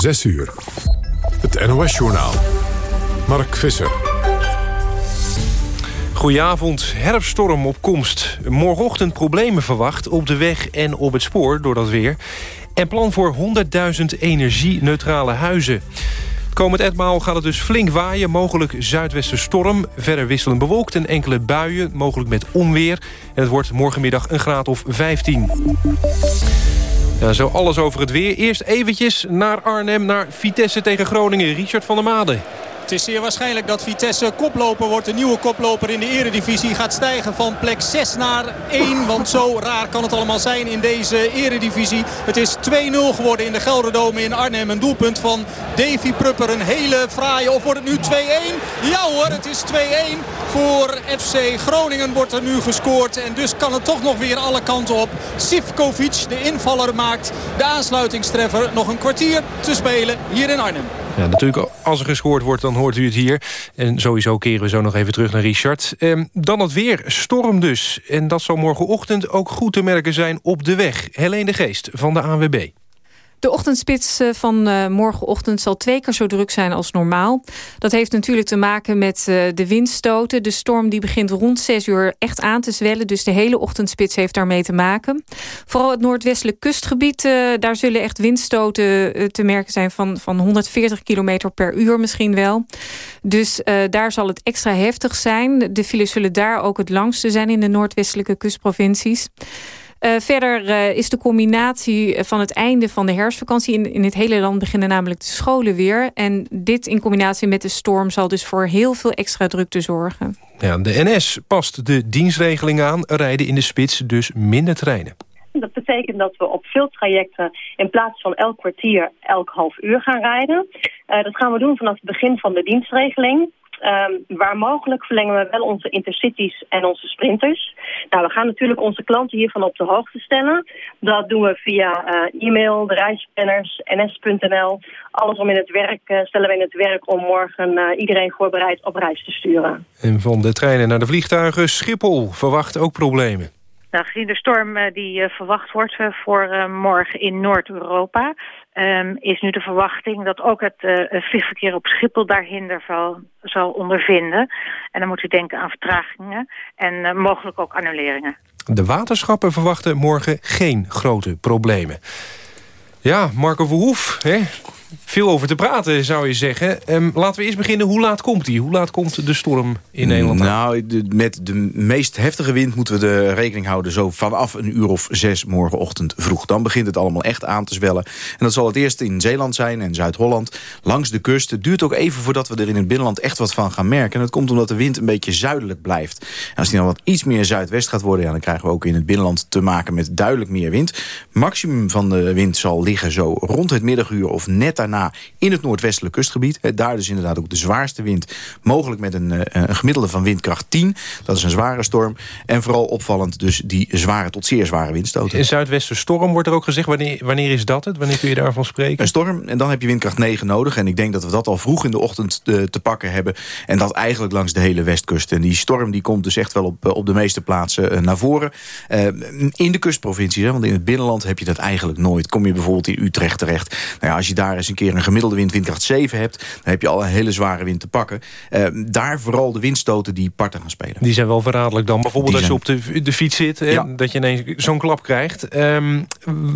6 uur. Het NOS-journaal. Mark Visser. Goedenavond, herfststorm op komst. Morgenochtend problemen verwacht op de weg en op het spoor door dat weer. En plan voor 100.000 energie-neutrale huizen. Komend etmaal gaat het dus flink waaien, mogelijk zuidwestenstorm. Verder wisselend bewolkt en enkele buien, mogelijk met onweer. En het wordt morgenmiddag een graad of 15. Ja, zo alles over het weer. Eerst eventjes naar Arnhem, naar Vitesse tegen Groningen. Richard van der Made. Het is zeer waarschijnlijk dat Vitesse koploper wordt. De nieuwe koploper in de eredivisie gaat stijgen van plek 6 naar 1. Want zo raar kan het allemaal zijn in deze eredivisie. Het is 2-0 geworden in de Gelderdome in Arnhem. Een doelpunt van Davy Prupper. Een hele fraaie. Of wordt het nu 2-1? Ja hoor, het is 2-1. Voor FC Groningen wordt er nu gescoord. En dus kan het toch nog weer alle kanten op. Sivkovic, de invaller, maakt de aansluitingstreffer. Nog een kwartier te spelen hier in Arnhem. Ja, natuurlijk, als er gescoord wordt, dan hoort u het hier. En sowieso keren we zo nog even terug naar Richard. Ehm, dan het weer, storm dus. En dat zal morgenochtend ook goed te merken zijn op de weg. Helene de Geest van de ANWB. De ochtendspits eh, van uh, morgenochtend zal twee keer zo druk zijn als normaal. Dat heeft natuurlijk te maken met uh, de windstoten. De storm die begint rond 6 uur echt aan te zwellen. Dus de hele ochtendspits heeft daarmee te maken. Vooral het noordwestelijk kustgebied. daar zullen echt windstoten te merken zijn van, van 140 km per uur misschien wel. Dus daar zal het extra heftig zijn. De files zullen daar ook het langste zijn in de noordwestelijke kustprovincies. Uh, verder uh, is de combinatie van het einde van de herfstvakantie... In, in het hele land beginnen namelijk de scholen weer. En dit in combinatie met de storm zal dus voor heel veel extra drukte zorgen. Ja, de NS past de dienstregeling aan, rijden in de spits dus minder treinen. Dat betekent dat we op veel trajecten in plaats van elk kwartier elk half uur gaan rijden. Uh, dat gaan we doen vanaf het begin van de dienstregeling. Um, waar mogelijk verlengen we wel onze intercities en onze sprinters. Nou, we gaan natuurlijk onze klanten hiervan op de hoogte stellen. Dat doen we via uh, e-mail, de reisplanners, ns.nl. Alles om in het werk, uh, stellen we in het werk om morgen uh, iedereen voorbereid op reis te sturen. En van de treinen naar de vliegtuigen, Schiphol verwacht ook problemen. Nou, gezien de storm die verwacht wordt voor morgen in Noord-Europa... Um, is nu de verwachting dat ook het uh, vliegverkeer op Schiphol daar hinder zal, ondervinden. En dan moet u denken aan vertragingen en uh, mogelijk ook annuleringen. De waterschappen verwachten morgen geen grote problemen. Ja, Marco Verhoef, hè? Veel over te praten, zou je zeggen. Um, laten we eerst beginnen. Hoe laat komt die? Hoe laat komt de storm in Nederland? Nou, met de meest heftige wind moeten we de rekening houden... zo vanaf een uur of zes morgenochtend vroeg. Dan begint het allemaal echt aan te zwellen. En dat zal het eerst in Zeeland zijn en Zuid-Holland. Langs de kust. Het duurt ook even voordat we er in het binnenland echt wat van gaan merken. En dat komt omdat de wind een beetje zuidelijk blijft. En als die dan wat iets meer zuidwest gaat worden... Ja, dan krijgen we ook in het binnenland te maken met duidelijk meer wind. Maximum van de wind zal liggen zo rond het middaguur of net daarna in het noordwestelijk kustgebied. Daar dus inderdaad ook de zwaarste wind. Mogelijk met een, eh, een gemiddelde van windkracht 10. Dat is een zware storm. En vooral opvallend dus die zware tot zeer zware windstoten. Een zuidwestenstorm wordt er ook gezegd. Wanneer, wanneer is dat het? Wanneer kun je daarvan spreken? Een storm en dan heb je windkracht 9 nodig. En ik denk dat we dat al vroeg in de ochtend te, eh, te pakken hebben. En dat eigenlijk langs de hele westkust. En die storm die komt dus echt wel op, eh, op de meeste plaatsen naar voren. Uh, in de kustprovincies, hè, want in het binnenland heb je dat eigenlijk nooit. Kom je bijvoorbeeld in Utrecht terecht. Nou ja, als je daar eens een keer een gemiddelde wind windkracht 7 hebt... dan heb je al een hele zware wind te pakken. Uh, daar vooral de windstoten die parten gaan spelen. Die zijn wel verraderlijk dan. Bijvoorbeeld als je op de, de fiets zit... en ja. dat je ineens zo'n klap krijgt. Um,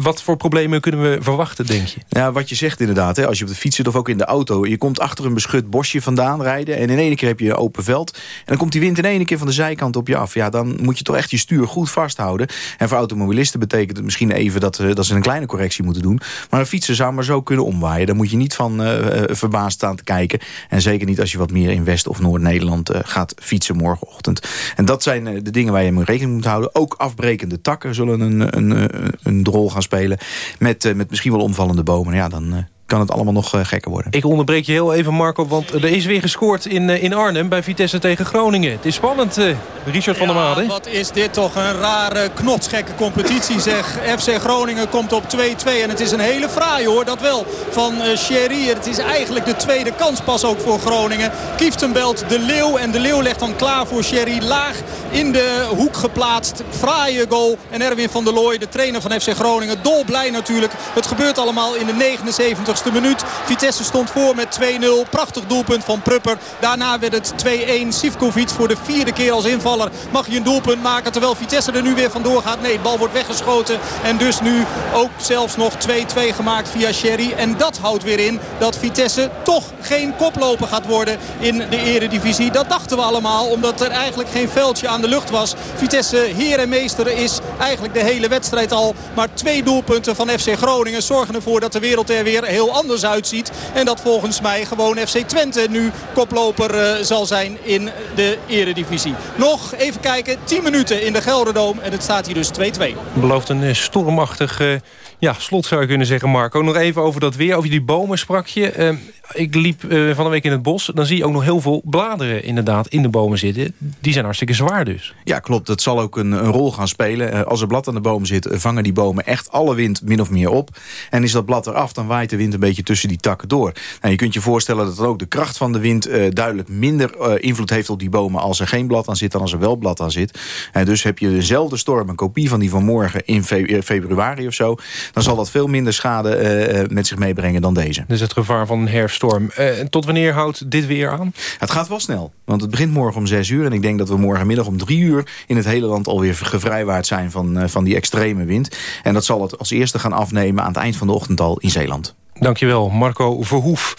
wat voor problemen kunnen we verwachten, denk je? Ja, wat je zegt inderdaad. Hè, als je op de fiets zit of ook in de auto... je komt achter een beschut bosje vandaan rijden... en in één keer heb je een open veld. En dan komt die wind in één keer van de zijkant op je af. Ja, dan moet je toch echt je stuur goed vasthouden. En voor automobilisten betekent het misschien even... dat, dat ze een kleine correctie moeten doen. Maar een fietser zou maar zo kunnen omwaaien. Dan moet je niet van uh, verbaasd staan te kijken. En zeker niet als je wat meer in West- of Noord-Nederland uh, gaat fietsen morgenochtend. En dat zijn de dingen waar je mee rekening moet houden. Ook afbrekende takken zullen een, een, een rol gaan spelen. Met, met misschien wel omvallende bomen. Ja, dan kan het allemaal nog uh, gekker worden. Ik onderbreek je heel even, Marco, want er is weer gescoord in, uh, in Arnhem... bij Vitesse tegen Groningen. Het is spannend, uh, Richard van der Made. wat is dit toch een rare, knotsgekke competitie, zeg. FC Groningen komt op 2-2 en het is een hele fraai, hoor. Dat wel, van uh, Sherry. Het is eigenlijk de tweede kans pas ook voor Groningen. Kieftenbelt de Leeuw en de Leeuw legt dan klaar voor Sherry. Laag in de hoek geplaatst. Fraaie goal. En Erwin van der Looy, de trainer van FC Groningen, dolblij natuurlijk. Het gebeurt allemaal in de 79 22e minuut. Vitesse stond voor met 2-0. Prachtig doelpunt van Prupper. Daarna werd het 2-1. Sivkovic voor de vierde keer als invaller mag je een doelpunt maken. Terwijl Vitesse er nu weer vandoor gaat. Nee, de bal wordt weggeschoten. En dus nu ook zelfs nog 2-2 gemaakt via Sherry. En dat houdt weer in dat Vitesse toch geen koploper gaat worden in de eredivisie. Dat dachten we allemaal omdat er eigenlijk geen veldje aan de lucht was. Vitesse heer en meester is eigenlijk de hele wedstrijd al. Maar twee doelpunten van FC Groningen zorgen ervoor dat de wereld er weer heel anders uitziet. En dat volgens mij gewoon FC Twente nu koploper uh, zal zijn in de eredivisie. Nog even kijken, 10 minuten in de Gelderdoom en het staat hier dus 2-2. Belooft een uh, stormachtig... Uh ja, slot zou je kunnen zeggen, Marco. Nog even over dat weer, over die bomen sprak je. Ik liep uh, van de week in het bos. Dan zie je ook nog heel veel bladeren inderdaad in de bomen zitten. Die zijn hartstikke zwaar dus. Ja, klopt. Dat zal ook een, een rol gaan spelen. Uh, als er blad aan de boom zit, vangen die bomen echt alle wind min of meer op. En is dat blad eraf, dan waait de wind een beetje tussen die takken door. Nou, je kunt je voorstellen dat ook de kracht van de wind... duidelijk minder invloed heeft op die bomen als er geen blad aan zit... dan als er wel blad aan zit. En dus heb je dezelfde storm, een kopie van die van morgen in fe februari of zo dan zal dat veel minder schade met zich meebrengen dan deze. Dus het gevaar van een herfststorm. Uh, tot wanneer houdt dit weer aan? Het gaat wel snel, want het begint morgen om 6 uur... en ik denk dat we morgenmiddag om 3 uur in het hele land alweer gevrijwaard zijn van, uh, van die extreme wind. En dat zal het als eerste gaan afnemen aan het eind van de ochtend al in Zeeland. Dankjewel, Marco Verhoef.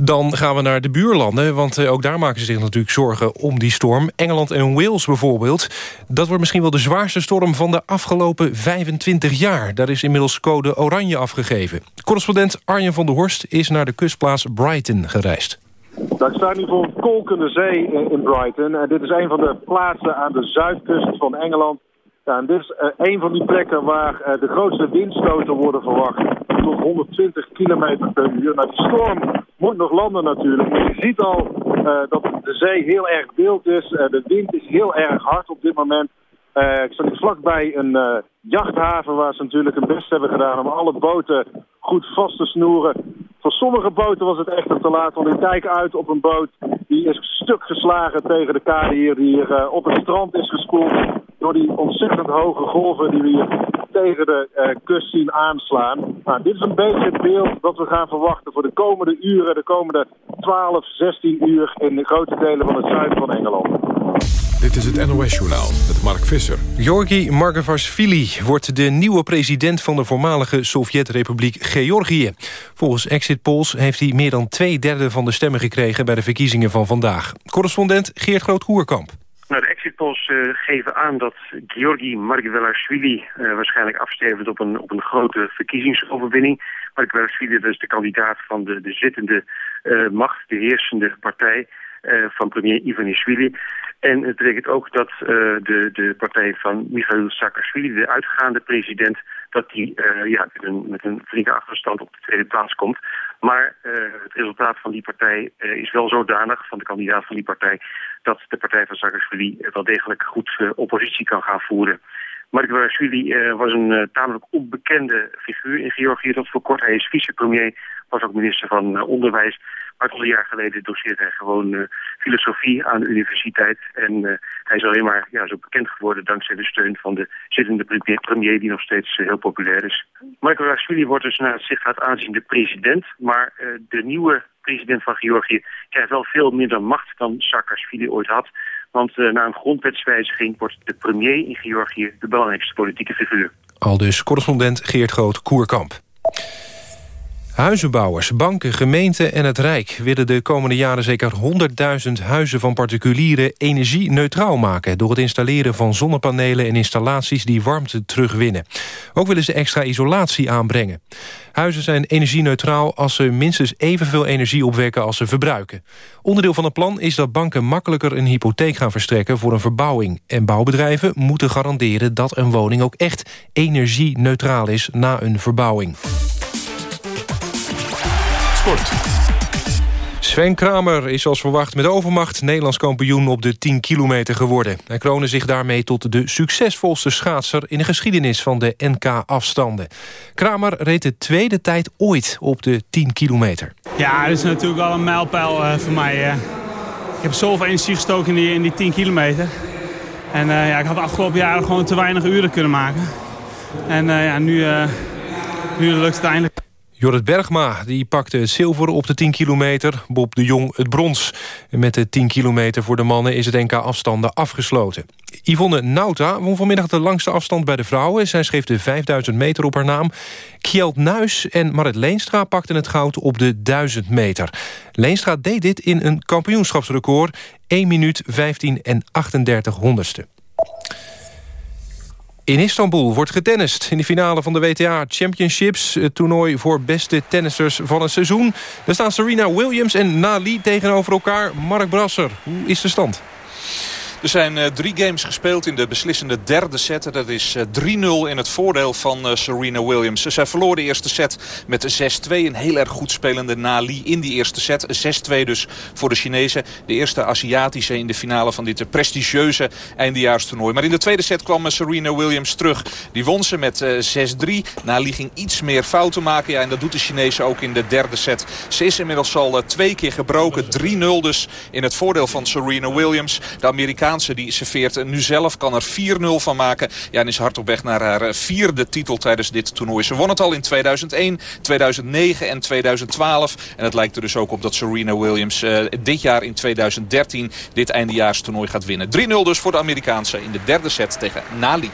Dan gaan we naar de buurlanden, want ook daar maken ze zich natuurlijk zorgen om die storm. Engeland en Wales bijvoorbeeld. Dat wordt misschien wel de zwaarste storm van de afgelopen 25 jaar. Daar is inmiddels code oranje afgegeven. Correspondent Arjen van der Horst is naar de kustplaats Brighton gereisd. Daar staat nu voor een kolkende zee in Brighton. En dit is een van de plaatsen aan de zuidkust van Engeland dit is uh, een van die plekken waar uh, de grootste windstoten worden verwacht. Tot 120 km per uur. Nou, die storm moet nog landen natuurlijk. Je ziet al uh, dat de zee heel erg beeld is. de wind is heel erg hard op dit moment. Ik sta nu vlakbij een jachthaven waar ze natuurlijk hun best hebben gedaan om alle boten goed vast te snoeren. Voor sommige boten was het echt te laat, want ik kijk uit op een boot die is stuk geslagen tegen de kade hier, die hier uh, op het strand is gespoeld door die ontzettend hoge golven die we hier tegen de uh, kust zien aanslaan. Nou, dit is een beetje het beeld dat we gaan verwachten voor de komende uren, de komende 12, 16 uur in de grote delen van het zuiden van Engeland. Dit is het NOS-journaal met Mark Visser. Georgi Margavashvili wordt de nieuwe president van de voormalige Sovjet-republiek Georgië. Volgens exit polls heeft hij meer dan twee derde van de stemmen gekregen... bij de verkiezingen van vandaag. Correspondent Geert Groot-Koerkamp. Nou, de exit polls uh, geven aan dat Georgi Margvelashvili uh, waarschijnlijk afstevend op een, op een grote verkiezingsoverwinning. Margvelashvili is de kandidaat van de, de zittende uh, macht, de heersende partij van premier Ivanishvili. En het betekent ook dat uh, de, de partij van Mikhail Saakashvili, de uitgaande president, dat die uh, ja, met, een, flinke achterstand op de tweede plaats komt. Maar uh, het resultaat van die partij is wel zodanig, van de kandidaat van die partij, dat de partij van Saakashvili wel degelijk goed oppositie kan gaan voeren. Mark Warashvili was een tamelijk onbekende figuur in Georgië tot voor kort. Hij is vicepremier, was ook minister van Onderwijs. Maar al een jaar geleden doseerde hij gewoon uh, filosofie aan de universiteit. En uh, hij is alleen maar ja, zo bekend geworden dankzij de steun van de zittende premier... die nog steeds heel populair is. Michael Rashvili wordt dus naar het zicht gaat aanzien de president. Maar de nieuwe president van Georgië krijgt wel veel minder macht dan Saakashvili ooit had. Want na een grondwetswijziging wordt de premier in Georgië de belangrijkste politieke figuur. Al dus correspondent Geert Groot-Koerkamp. Huizenbouwers, banken, gemeenten en het Rijk... willen de komende jaren zeker 100.000 huizen van particulieren energie-neutraal maken... door het installeren van zonnepanelen en installaties die warmte terugwinnen. Ook willen ze extra isolatie aanbrengen. Huizen zijn energie-neutraal als ze minstens evenveel energie opwekken als ze verbruiken. Onderdeel van het plan is dat banken makkelijker een hypotheek gaan verstrekken voor een verbouwing. En bouwbedrijven moeten garanderen dat een woning ook echt energie-neutraal is na een verbouwing. Sven Kramer is als verwacht met overmacht Nederlands kampioen op de 10 kilometer geworden. Hij kroonde zich daarmee tot de succesvolste schaatser in de geschiedenis van de NK-afstanden. Kramer reed de tweede tijd ooit op de 10 kilometer. Ja, dat is natuurlijk wel een mijlpaal uh, voor mij. Uh. Ik heb zoveel energie gestoken in die, in die 10 kilometer. En uh, ja, ik had de afgelopen jaren gewoon te weinig uren kunnen maken. En ja, nu, nu lukt het eindelijk. Jorrit Bergma die pakte het zilver op de 10 kilometer. Bob de Jong het brons. Met de 10 kilometer voor de mannen is het NK afstanden afgesloten. Yvonne Nauta won vanmiddag de langste afstand bij de vrouwen. Zij schreef de 5000 meter op haar naam. Kjeld Nuis en Marit Leenstra pakten het goud op de 1000 meter. Leenstra deed dit in een kampioenschapsrecord. 1 minuut 15 en 38 honderdste. In Istanbul wordt getennist in de finale van de WTA Championships. Het toernooi voor beste tennissers van het seizoen. Daar staan Serena Williams en Nali tegenover elkaar. Mark Brasser, hoe is de stand? Er zijn uh, drie games gespeeld in de beslissende derde set. Dat is uh, eh, 3-0 in het voordeel van uh, Serena Williams. Zij verloor de eerste set met 6-2. Een heel erg goed spelende Nali in die eerste set. 6-2 dus voor de Chinezen. De eerste Aziatische in de finale van dit prestigieuze eindejaarstoernooi. Maar in de tweede set kwam Serena Williams terug. Die won ze met 6-3. Nali ging iets meer fouten maken. Ja, en dat doet de Chinezen ook in de derde set. Ze is inmiddels al twee keer gebroken. 3-0 dus in het voordeel van Serena Williams. De Amerikaanse die serveert nu zelf. Kan er 4-0 van maken. Ja, en is hard op weg naar haar eh, vierde titel tijdens dit toernooi. Ze won het al in 2001, 2009 en 2012. En het lijkt er dus ook op dat Serena Williams uh, dit jaar in 2013 dit eindejaarstoernooi gaat winnen. 3-0 dus voor de Amerikaanse in de derde set tegen Nali.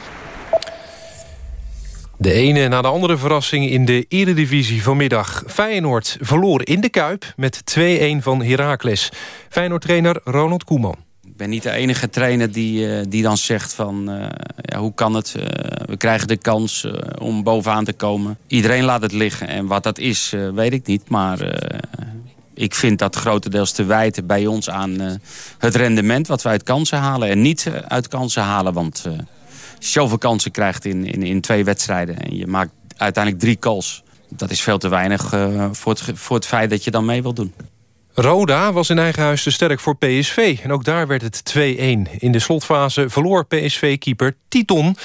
De ene na de andere verrassing in de eredivisie vanmiddag. Feyenoord verloor in de Kuip met 2-1 van Heracles. Feyenoord-trainer Ronald Koeman ik ben niet de enige trainer die, uh, die dan zegt van... Uh, ja, hoe kan het? Uh, we krijgen de kans om bovenaan te komen. Iedereen laat het liggen. En wat dat is, weet ik niet. Maar ik vind dat grotendeels te wijten bij ons aan het rendement... wat we uit kansen halen. En niet uit kansen halen, want... zoveel kansen krijgt in, in, in twee wedstrijden... en je maakt uiteindelijk drie calls... dat is veel te weinig voor, het, voor het feit dat je dan mee wil doen. Roda was in eigen huis te sterk voor PSV. En ook daar werd het 2-1. In de slotfase verloor PSV-keeper Titon.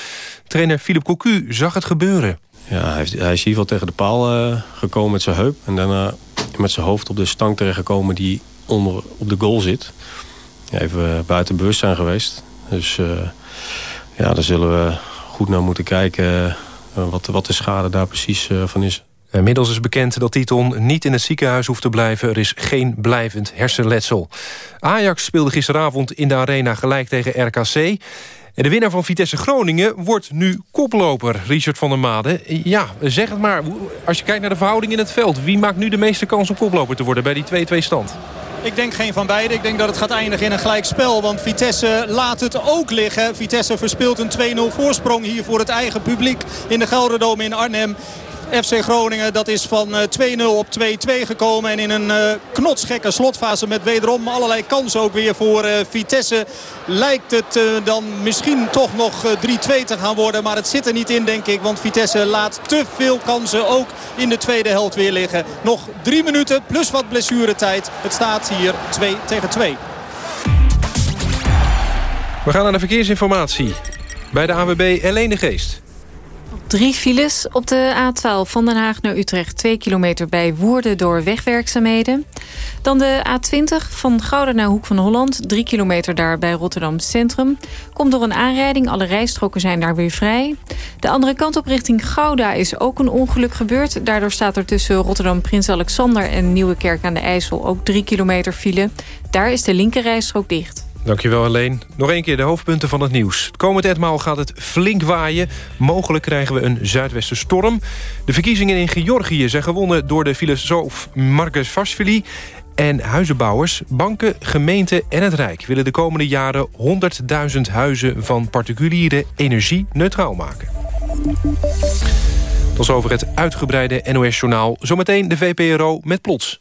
Trainer Philip Cocu zag het gebeuren. Ja, hij, is, hij is hier tegen de paal uh, gekomen met zijn heup. En daarna met zijn hoofd op de stang terechtgekomen die onder op de goal zit. Even buiten bewustzijn geweest. Dus uh, ja, daar zullen we goed naar moeten kijken... Wat, wat de schade daar precies van is. Inmiddels is bekend dat Titon niet in het ziekenhuis hoeft te blijven. Er is geen blijvend hersenletsel. Ajax speelde gisteravond in de arena gelijk tegen RKC. En de winnaar van Vitesse Groningen wordt nu koploper, Richard van der Made. Ja, zeg het maar. Als je kijkt naar de verhouding in het veld... wie maakt nu de meeste kans om koploper te worden bij die 2-2 stand? Ik denk geen van beide. Ik denk dat het gaat eindigen in een gelijkspel. Want Vitesse laat het ook liggen. Vitesse verspeelt een 2-0 voorsprong hier voor het eigen publiek in de Gelderdoom in Arnhem. FC Groningen dat is van 2-0 eh, op 2-2 gekomen. En in een uh, knotsgekke slotfase met wederom allerlei kansen ook weer voor uh, Vitesse. Lijkt het dan misschien toch nog 3-2 te gaan worden. Maar het zit er niet in denk ik. Want Vitesse laat te veel kansen ook in de tweede helft weer liggen. Nog drie minuten plus wat blessuretijd. Het staat hier 2 tegen 2. We gaan naar de verkeersinformatie. Bij de AWB Helene Geest. Drie files op de A12 van Den Haag naar Utrecht. Twee kilometer bij Woerden door wegwerkzaamheden. Dan de A20 van Gouda naar Hoek van Holland. Drie kilometer daar bij Rotterdam Centrum. Komt door een aanrijding. Alle rijstroken zijn daar weer vrij. De andere kant op richting Gouda is ook een ongeluk gebeurd. Daardoor staat er tussen Rotterdam Prins Alexander en Nieuwekerk aan de IJssel ook drie kilometer file. Daar is de linker rijstrook dicht. Dankjewel alleen. Nog één keer de hoofdpunten van het nieuws. komend etmaal gaat het flink waaien. Mogelijk krijgen we een zuidwestenstorm. De verkiezingen in Georgië zijn gewonnen door de filosoof Marcus Vashvili. En huizenbouwers, banken, gemeenten en het Rijk... willen de komende jaren 100.000 huizen van particuliere energie neutraal maken. Tot over het uitgebreide NOS-journaal. Zometeen de VPRO met Plots.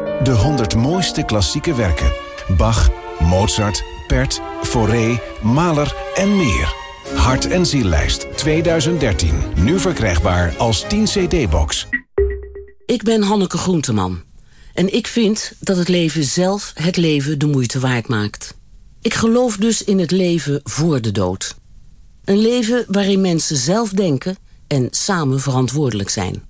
De 100 mooiste klassieke werken. Bach, Mozart, Pert, Fauré, Mahler en meer. Hart en Ziellijst 2013. Nu verkrijgbaar als 10 cd-box. Ik ben Hanneke Groenteman. En ik vind dat het leven zelf het leven de moeite waard maakt. Ik geloof dus in het leven voor de dood. Een leven waarin mensen zelf denken en samen verantwoordelijk zijn.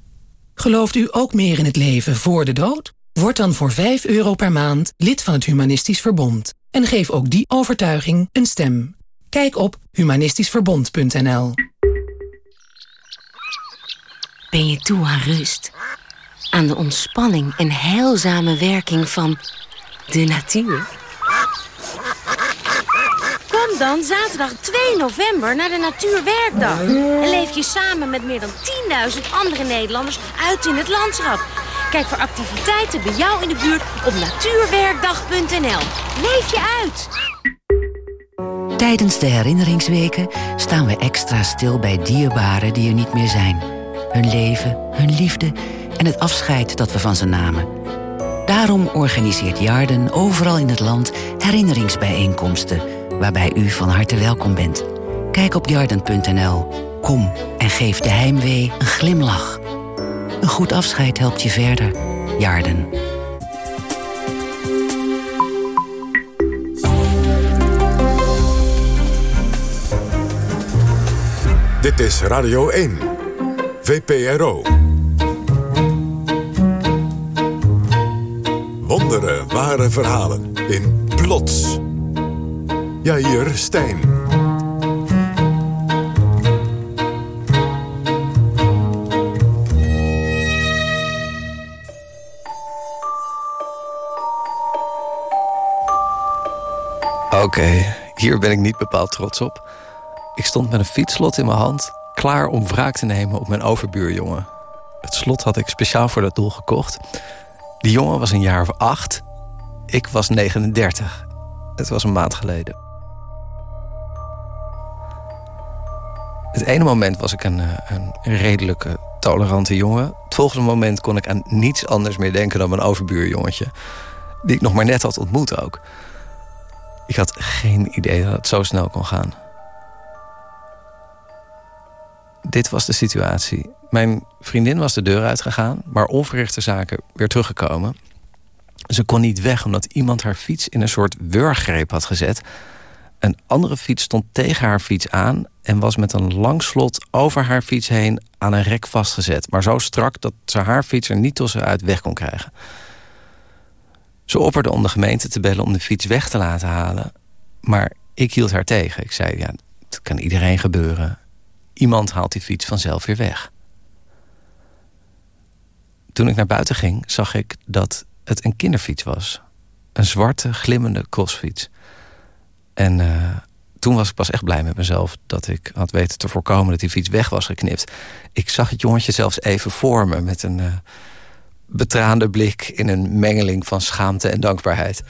Gelooft u ook meer in het leven voor de dood? Word dan voor 5 euro per maand lid van het Humanistisch Verbond. En geef ook die overtuiging een stem. Kijk op humanistischverbond.nl Ben je toe aan rust? Aan de ontspanning en heilzame werking van de natuur? Kom dan zaterdag 2 november naar de Natuurwerkdag. En leef je samen met meer dan 10.000 andere Nederlanders uit in het landschap. Kijk voor activiteiten bij jou in de buurt op natuurwerkdag.nl. Leef je uit! Tijdens de herinneringsweken staan we extra stil bij dierbaren die er niet meer zijn. Hun leven, hun liefde en het afscheid dat we van ze namen. Daarom organiseert Jarden overal in het land herinneringsbijeenkomsten... waarbij u van harte welkom bent. Kijk op jarden.nl. Kom en geef de heimwee een glimlach. Een goed afscheid helpt je verder. Jarden. Dit is Radio 1. VPRO. Wonderen, ware verhalen in Plots. Jair Stijn. Oké, hier ben ik niet bepaald trots op. Ik stond met een fietsslot in mijn hand... klaar om wraak te nemen op mijn overbuurjongen. Het slot had ik speciaal voor dat doel gekocht. Die jongen was een jaar of acht. Ik was 39. Het was een maand geleden. Het ene moment was ik een, eh, een redelijke, tolerante jongen. Het volgende moment kon ik aan niets anders meer denken... dan mijn overbuurjongetje. Die ik nog maar net had ontmoet ook. Ik had geen idee dat het zo snel kon gaan. Dit was de situatie. Mijn vriendin was de deur uitgegaan, maar onverrichte zaken weer teruggekomen. Ze kon niet weg omdat iemand haar fiets in een soort wurggreep had gezet. Een andere fiets stond tegen haar fiets aan en was met een lang slot over haar fiets heen aan een rek vastgezet. Maar zo strak dat ze haar fiets er niet tussenuit weg kon krijgen. Ze opperde om de gemeente te bellen om de fiets weg te laten halen. Maar ik hield haar tegen. Ik zei, ja, het kan iedereen gebeuren. Iemand haalt die fiets vanzelf weer weg. Toen ik naar buiten ging, zag ik dat het een kinderfiets was. Een zwarte, glimmende crossfiets. En uh, toen was ik pas echt blij met mezelf... dat ik had weten te voorkomen dat die fiets weg was geknipt. Ik zag het jongetje zelfs even voor me... met een uh, betraande blik in een mengeling van schaamte en dankbaarheid.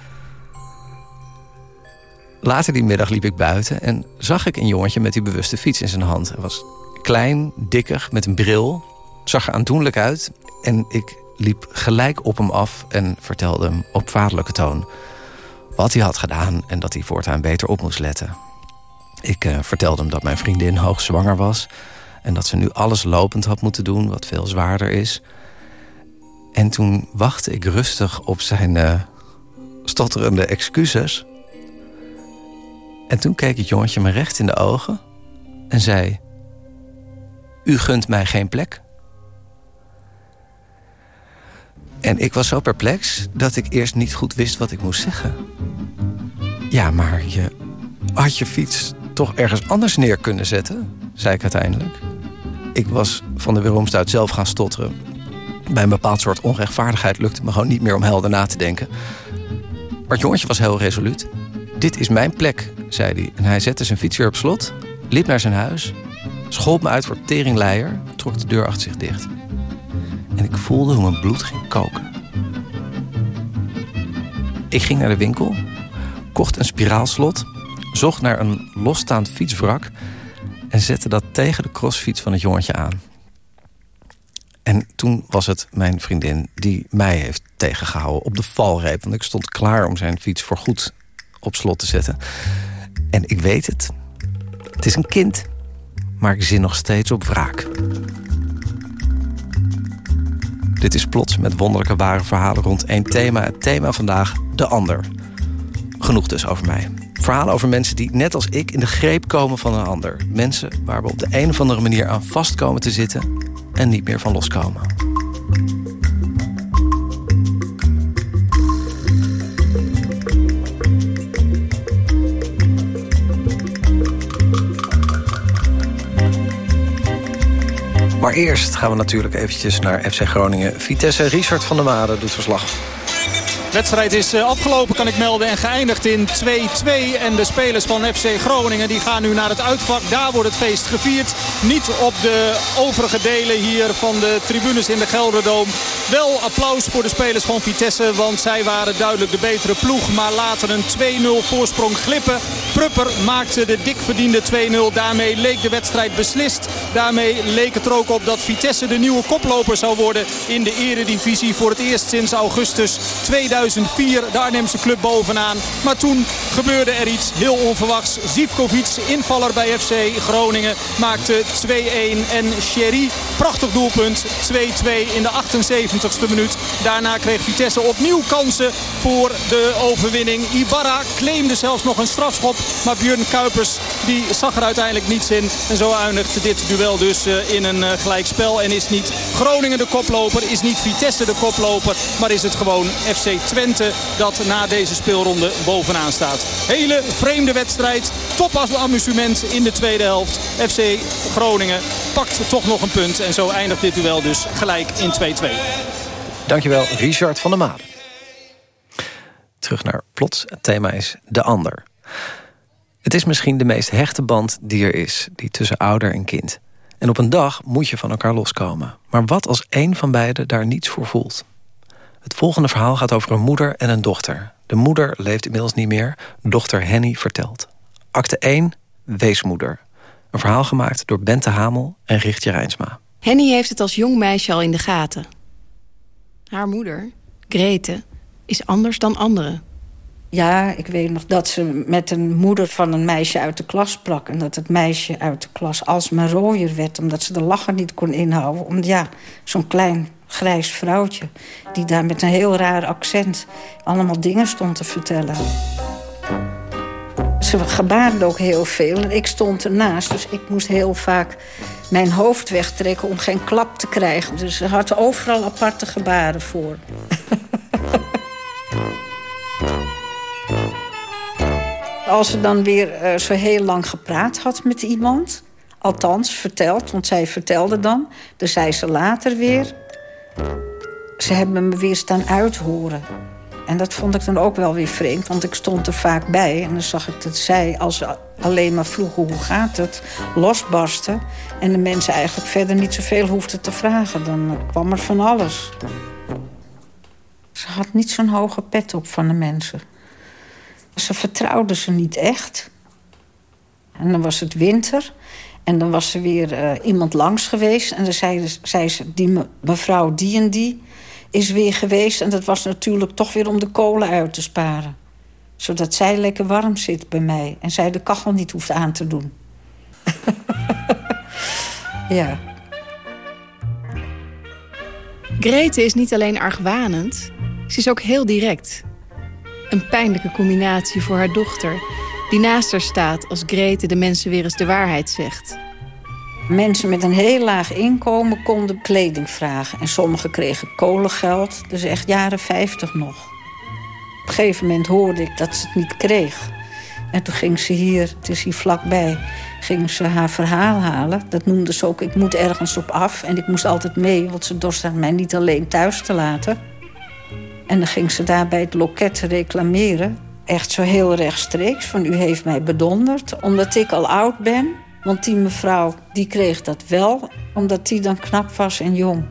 Later die middag liep ik buiten en zag ik een jongetje met die bewuste fiets in zijn hand. Hij was klein, dikker, met een bril, zag er aandoenlijk uit. En ik liep gelijk op hem af en vertelde hem op vaderlijke toon... wat hij had gedaan en dat hij voortaan beter op moest letten. Ik uh, vertelde hem dat mijn vriendin hoogzwanger was... en dat ze nu alles lopend had moeten doen, wat veel zwaarder is. En toen wachtte ik rustig op zijn uh, stotterende excuses... En toen keek het jongetje me recht in de ogen en zei... U gunt mij geen plek? En ik was zo perplex dat ik eerst niet goed wist wat ik moest zeggen. Ja, maar je had je fiets toch ergens anders neer kunnen zetten, zei ik uiteindelijk. Ik was van de weeromstuit zelf gaan stotteren. Bij een bepaald soort onrechtvaardigheid lukte het me gewoon niet meer om helder na te denken. Maar het jongetje was heel resoluut. Dit is mijn plek, zei hij. En hij zette zijn fiets weer op slot, liep naar zijn huis... schold me uit voor teringleier, trok de deur achter zich dicht. En ik voelde hoe mijn bloed ging koken. Ik ging naar de winkel, kocht een spiraalslot... zocht naar een losstaand fietswrak... en zette dat tegen de crossfiets van het jongetje aan. En toen was het mijn vriendin die mij heeft tegengehouden op de valreep. Want ik stond klaar om zijn fiets voor goed op slot te zetten. En ik weet het. Het is een kind, maar ik zin nog steeds op wraak. Dit is plots met wonderlijke ware verhalen rond één thema. Het thema vandaag, de ander. Genoeg dus over mij. Verhalen over mensen die, net als ik, in de greep komen van een ander. Mensen waar we op de een of andere manier aan vast komen te zitten... en niet meer van loskomen. Maar eerst gaan we natuurlijk eventjes naar FC Groningen. Vitesse, Richard van der Made doet verslag. De wedstrijd is eh, afgelopen kan ik melden en geëindigd in 2-2. En de spelers van FC Groningen die gaan nu naar het uitvak. Daar wordt het feest gevierd. Niet op de overige delen hier van de tribunes in de Gelderdoom. Wel applaus voor de spelers van Vitesse. Want zij waren duidelijk de betere ploeg. Maar laten een 2-0 voorsprong glippen. Prupper maakte de dik verdiende 2-0. Daarmee leek de wedstrijd beslist. Daarmee leek het er ook op dat Vitesse de nieuwe koploper zou worden in de eredivisie. Voor het eerst sinds augustus 2000. 2004 de Arnhemse club bovenaan. Maar toen gebeurde er iets heel onverwachts. Zivkovic, invaller bij FC Groningen, maakte 2-1. En Sherry, prachtig doelpunt, 2-2 in de 78ste minuut. Daarna kreeg Vitesse opnieuw kansen voor de overwinning. Ibarra claimde zelfs nog een strafschop. Maar Björn Kuipers die zag er uiteindelijk niets in. En zo eindigt dit duel dus eh, in een eh, gelijkspel. En is niet Groningen de koploper, is niet Vitesse de koploper. Maar is het gewoon FC Twente dat na deze speelronde bovenaan staat. Hele vreemde wedstrijd. Top als amusement in de tweede helft. FC Groningen pakt toch nog een punt. En zo eindigt dit duel dus gelijk in 2-2. Dankjewel, Richard van der Made. Terug naar Plots. Het thema is de ander. Het is misschien de meest hechte band die er is. Die tussen ouder en kind. En op een dag moet je van elkaar loskomen. Maar wat als één van beiden daar niets voor voelt? Het volgende verhaal gaat over een moeder en een dochter. De moeder leeft inmiddels niet meer. Dochter Henny vertelt. Acte 1, Weesmoeder. Een verhaal gemaakt door Bente Hamel en Richtje Rijnsma. Henny heeft het als jong meisje al in de gaten. Haar moeder, Grete, is anders dan anderen. Ja, ik weet nog dat ze met een moeder van een meisje uit de klas sprak... en dat het meisje uit de klas alsmaar rooier werd... omdat ze de lachen niet kon inhouden. Om, ja, zo'n klein grijs vrouwtje... die daar met een heel raar accent allemaal dingen stond te vertellen. Ze gebaarde ook heel veel en ik stond ernaast. Dus ik moest heel vaak mijn hoofd wegtrekken om geen klap te krijgen. Dus ze had overal aparte gebaren voor. Als ze dan weer uh, zo heel lang gepraat had met iemand... althans verteld, want zij vertelde dan... dan zei ze later weer... Ze hebben me weer staan uithoren. En dat vond ik dan ook wel weer vreemd, want ik stond er vaak bij. En dan zag ik dat zij, als ze alleen maar vroegen hoe gaat het, losbarsten. En de mensen eigenlijk verder niet zoveel hoefden te vragen. Dan kwam er van alles. Ze had niet zo'n hoge pet op van de mensen. Ze vertrouwde ze niet echt. En dan was het winter. En dan was er weer uh, iemand langs geweest. En dan zei, zei ze, die mevrouw die en die is weer geweest. En dat was natuurlijk toch weer om de kolen uit te sparen. Zodat zij lekker warm zit bij mij. En zij de kachel niet hoeft aan te doen. ja. Grete is niet alleen argwanend. Ze is ook heel direct. Een pijnlijke combinatie voor haar dochter die naast haar staat als Grete de mensen weer eens de waarheid zegt. Mensen met een heel laag inkomen konden kleding vragen. En sommigen kregen kolengeld, dus echt jaren 50 nog. Op een gegeven moment hoorde ik dat ze het niet kreeg. En toen ging ze hier, het is hier vlakbij, ging ze haar verhaal halen. Dat noemde ze ook, ik moet ergens op af. En ik moest altijd mee, want ze dorst mij niet alleen thuis te laten. En dan ging ze daar bij het loket reclameren echt zo heel rechtstreeks van u heeft mij bedonderd. Omdat ik al oud ben. Want die mevrouw die kreeg dat wel. Omdat die dan knap was en jong.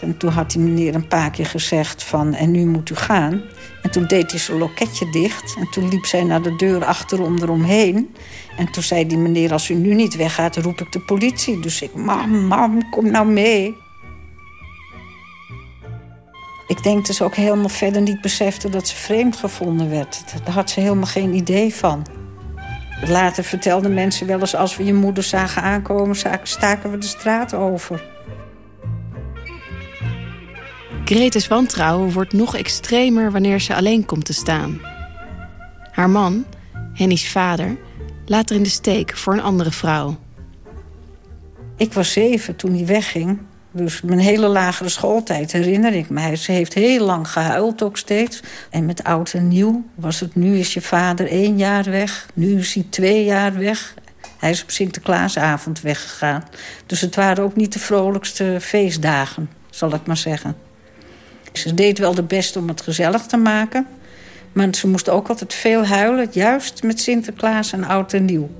En toen had die meneer een paar keer gezegd van en nu moet u gaan. En toen deed hij zijn loketje dicht. En toen liep zij naar de deur achterom eromheen. En toen zei die meneer als u nu niet weggaat roep ik de politie. Dus ik mam, mam, kom nou mee. Ik denk dat ze ook helemaal verder niet besefte dat ze vreemd gevonden werd. Daar had ze helemaal geen idee van. Later vertelden mensen wel eens... als we je moeder zagen aankomen, staken we de straat over. Gretes wantrouwen wordt nog extremer wanneer ze alleen komt te staan. Haar man, Henny's vader, laat haar in de steek voor een andere vrouw. Ik was zeven toen hij wegging. Dus mijn hele lagere schooltijd herinner ik mij. Ze heeft heel lang gehuild ook steeds. En met oud en nieuw was het... nu is je vader één jaar weg. Nu is hij twee jaar weg. Hij is op Sinterklaasavond weggegaan. Dus het waren ook niet de vrolijkste feestdagen, zal ik maar zeggen. Ze deed wel de best om het gezellig te maken. Maar ze moest ook altijd veel huilen. Juist met Sinterklaas en oud en nieuw.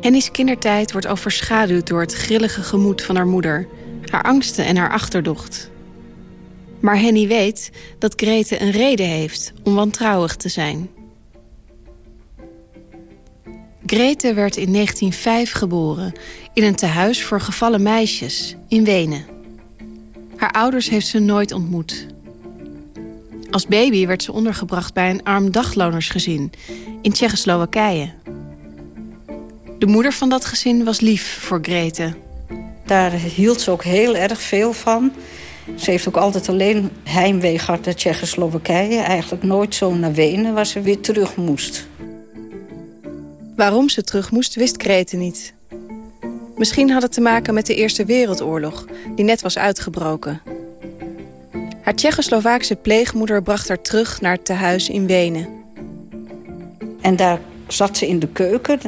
Henny's kindertijd wordt overschaduwd door het grillige gemoed van haar moeder, haar angsten en haar achterdocht. Maar Henny weet dat Grete een reden heeft om wantrouwig te zijn. Grete werd in 1905 geboren in een tehuis voor gevallen meisjes in Wenen. Haar ouders heeft ze nooit ontmoet. Als baby werd ze ondergebracht bij een arm daglonersgezin in Tsjechoslowakije. De moeder van dat gezin was lief voor Grete. Daar hield ze ook heel erg veel van. Ze heeft ook altijd alleen heimwee gehad naar Tsjechoslowakije. Eigenlijk nooit zo naar Wenen, waar ze weer terug moest. Waarom ze terug moest, wist Grete niet. Misschien had het te maken met de Eerste Wereldoorlog, die net was uitgebroken. Haar Tsjechoslowaakse pleegmoeder bracht haar terug naar het tehuis in Wenen. En daar zat ze in de keuken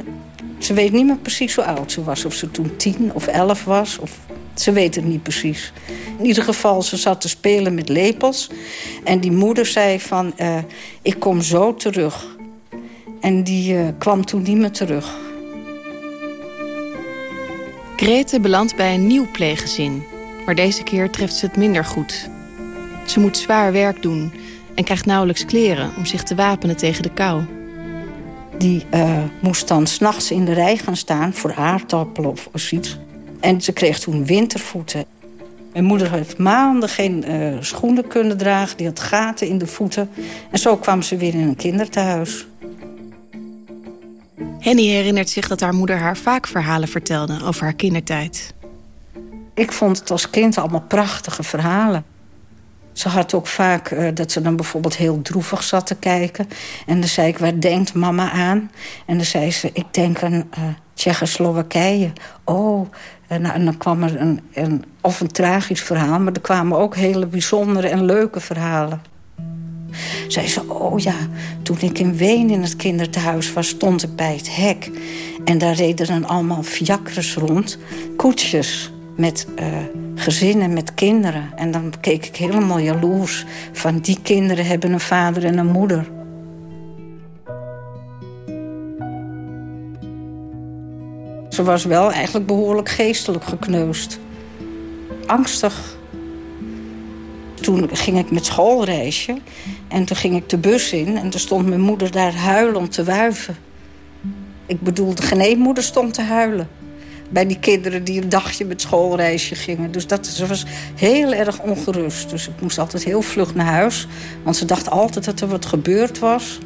ze weet niet meer precies hoe oud ze was. Of ze toen tien of elf was. Of, ze weet het niet precies. In ieder geval, ze zat te spelen met lepels. En die moeder zei van, uh, ik kom zo terug. En die uh, kwam toen niet meer terug. Grete belandt bij een nieuw pleeggezin. Maar deze keer treft ze het minder goed. Ze moet zwaar werk doen en krijgt nauwelijks kleren om zich te wapenen tegen de kou die uh, moest dan s'nachts in de rij gaan staan voor aardappelen of, of iets. En ze kreeg toen wintervoeten. Mijn moeder heeft maanden geen uh, schoenen kunnen dragen. Die had gaten in de voeten. En zo kwam ze weer in een kinderthuis. Henny herinnert zich dat haar moeder haar vaak verhalen vertelde over haar kindertijd. Ik vond het als kind allemaal prachtige verhalen. Ze had ook vaak uh, dat ze dan bijvoorbeeld heel droevig zat te kijken. En dan zei ik, waar denkt mama aan? En dan zei ze, ik denk aan uh, Tsjechoslowakije. Oh, en, en, dan kwam er een, een, of een tragisch verhaal... maar er kwamen ook hele bijzondere en leuke verhalen. Zei ze, oh ja, toen ik in Ween in het kinderthuis was... stond ik bij het hek. En daar reden dan allemaal fiacres rond, koetsjes met gezinnen, met kinderen. En dan keek ik helemaal jaloers van die kinderen hebben een vader en een moeder. Ze was wel eigenlijk behoorlijk geestelijk gekneusd. Angstig. Toen ging ik met schoolreisje en toen ging ik de bus in... en toen stond mijn moeder daar huilend te wuiven. Ik bedoel, geen moeder stond te huilen bij die kinderen die een dagje met schoolreisje gingen. Dus dat, ze was heel erg ongerust. Dus ik moest altijd heel vlug naar huis. Want ze dacht altijd dat er wat gebeurd was.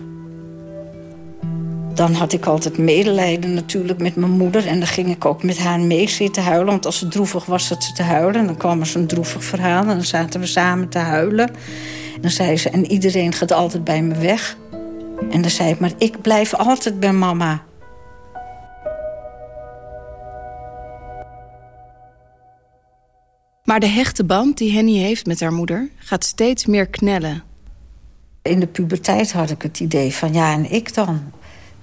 Dan had ik altijd medelijden natuurlijk met mijn moeder. En dan ging ik ook met haar mee zitten huilen. Want als ze droevig was, zat ze te huilen. En dan kwam er zo'n droevig verhaal. En dan zaten we samen te huilen. En dan zei ze, en iedereen gaat altijd bij me weg. En dan zei ik, maar ik blijf altijd bij mama. Maar de hechte band die Henny heeft met haar moeder gaat steeds meer knellen. In de puberteit had ik het idee van ja, en ik dan?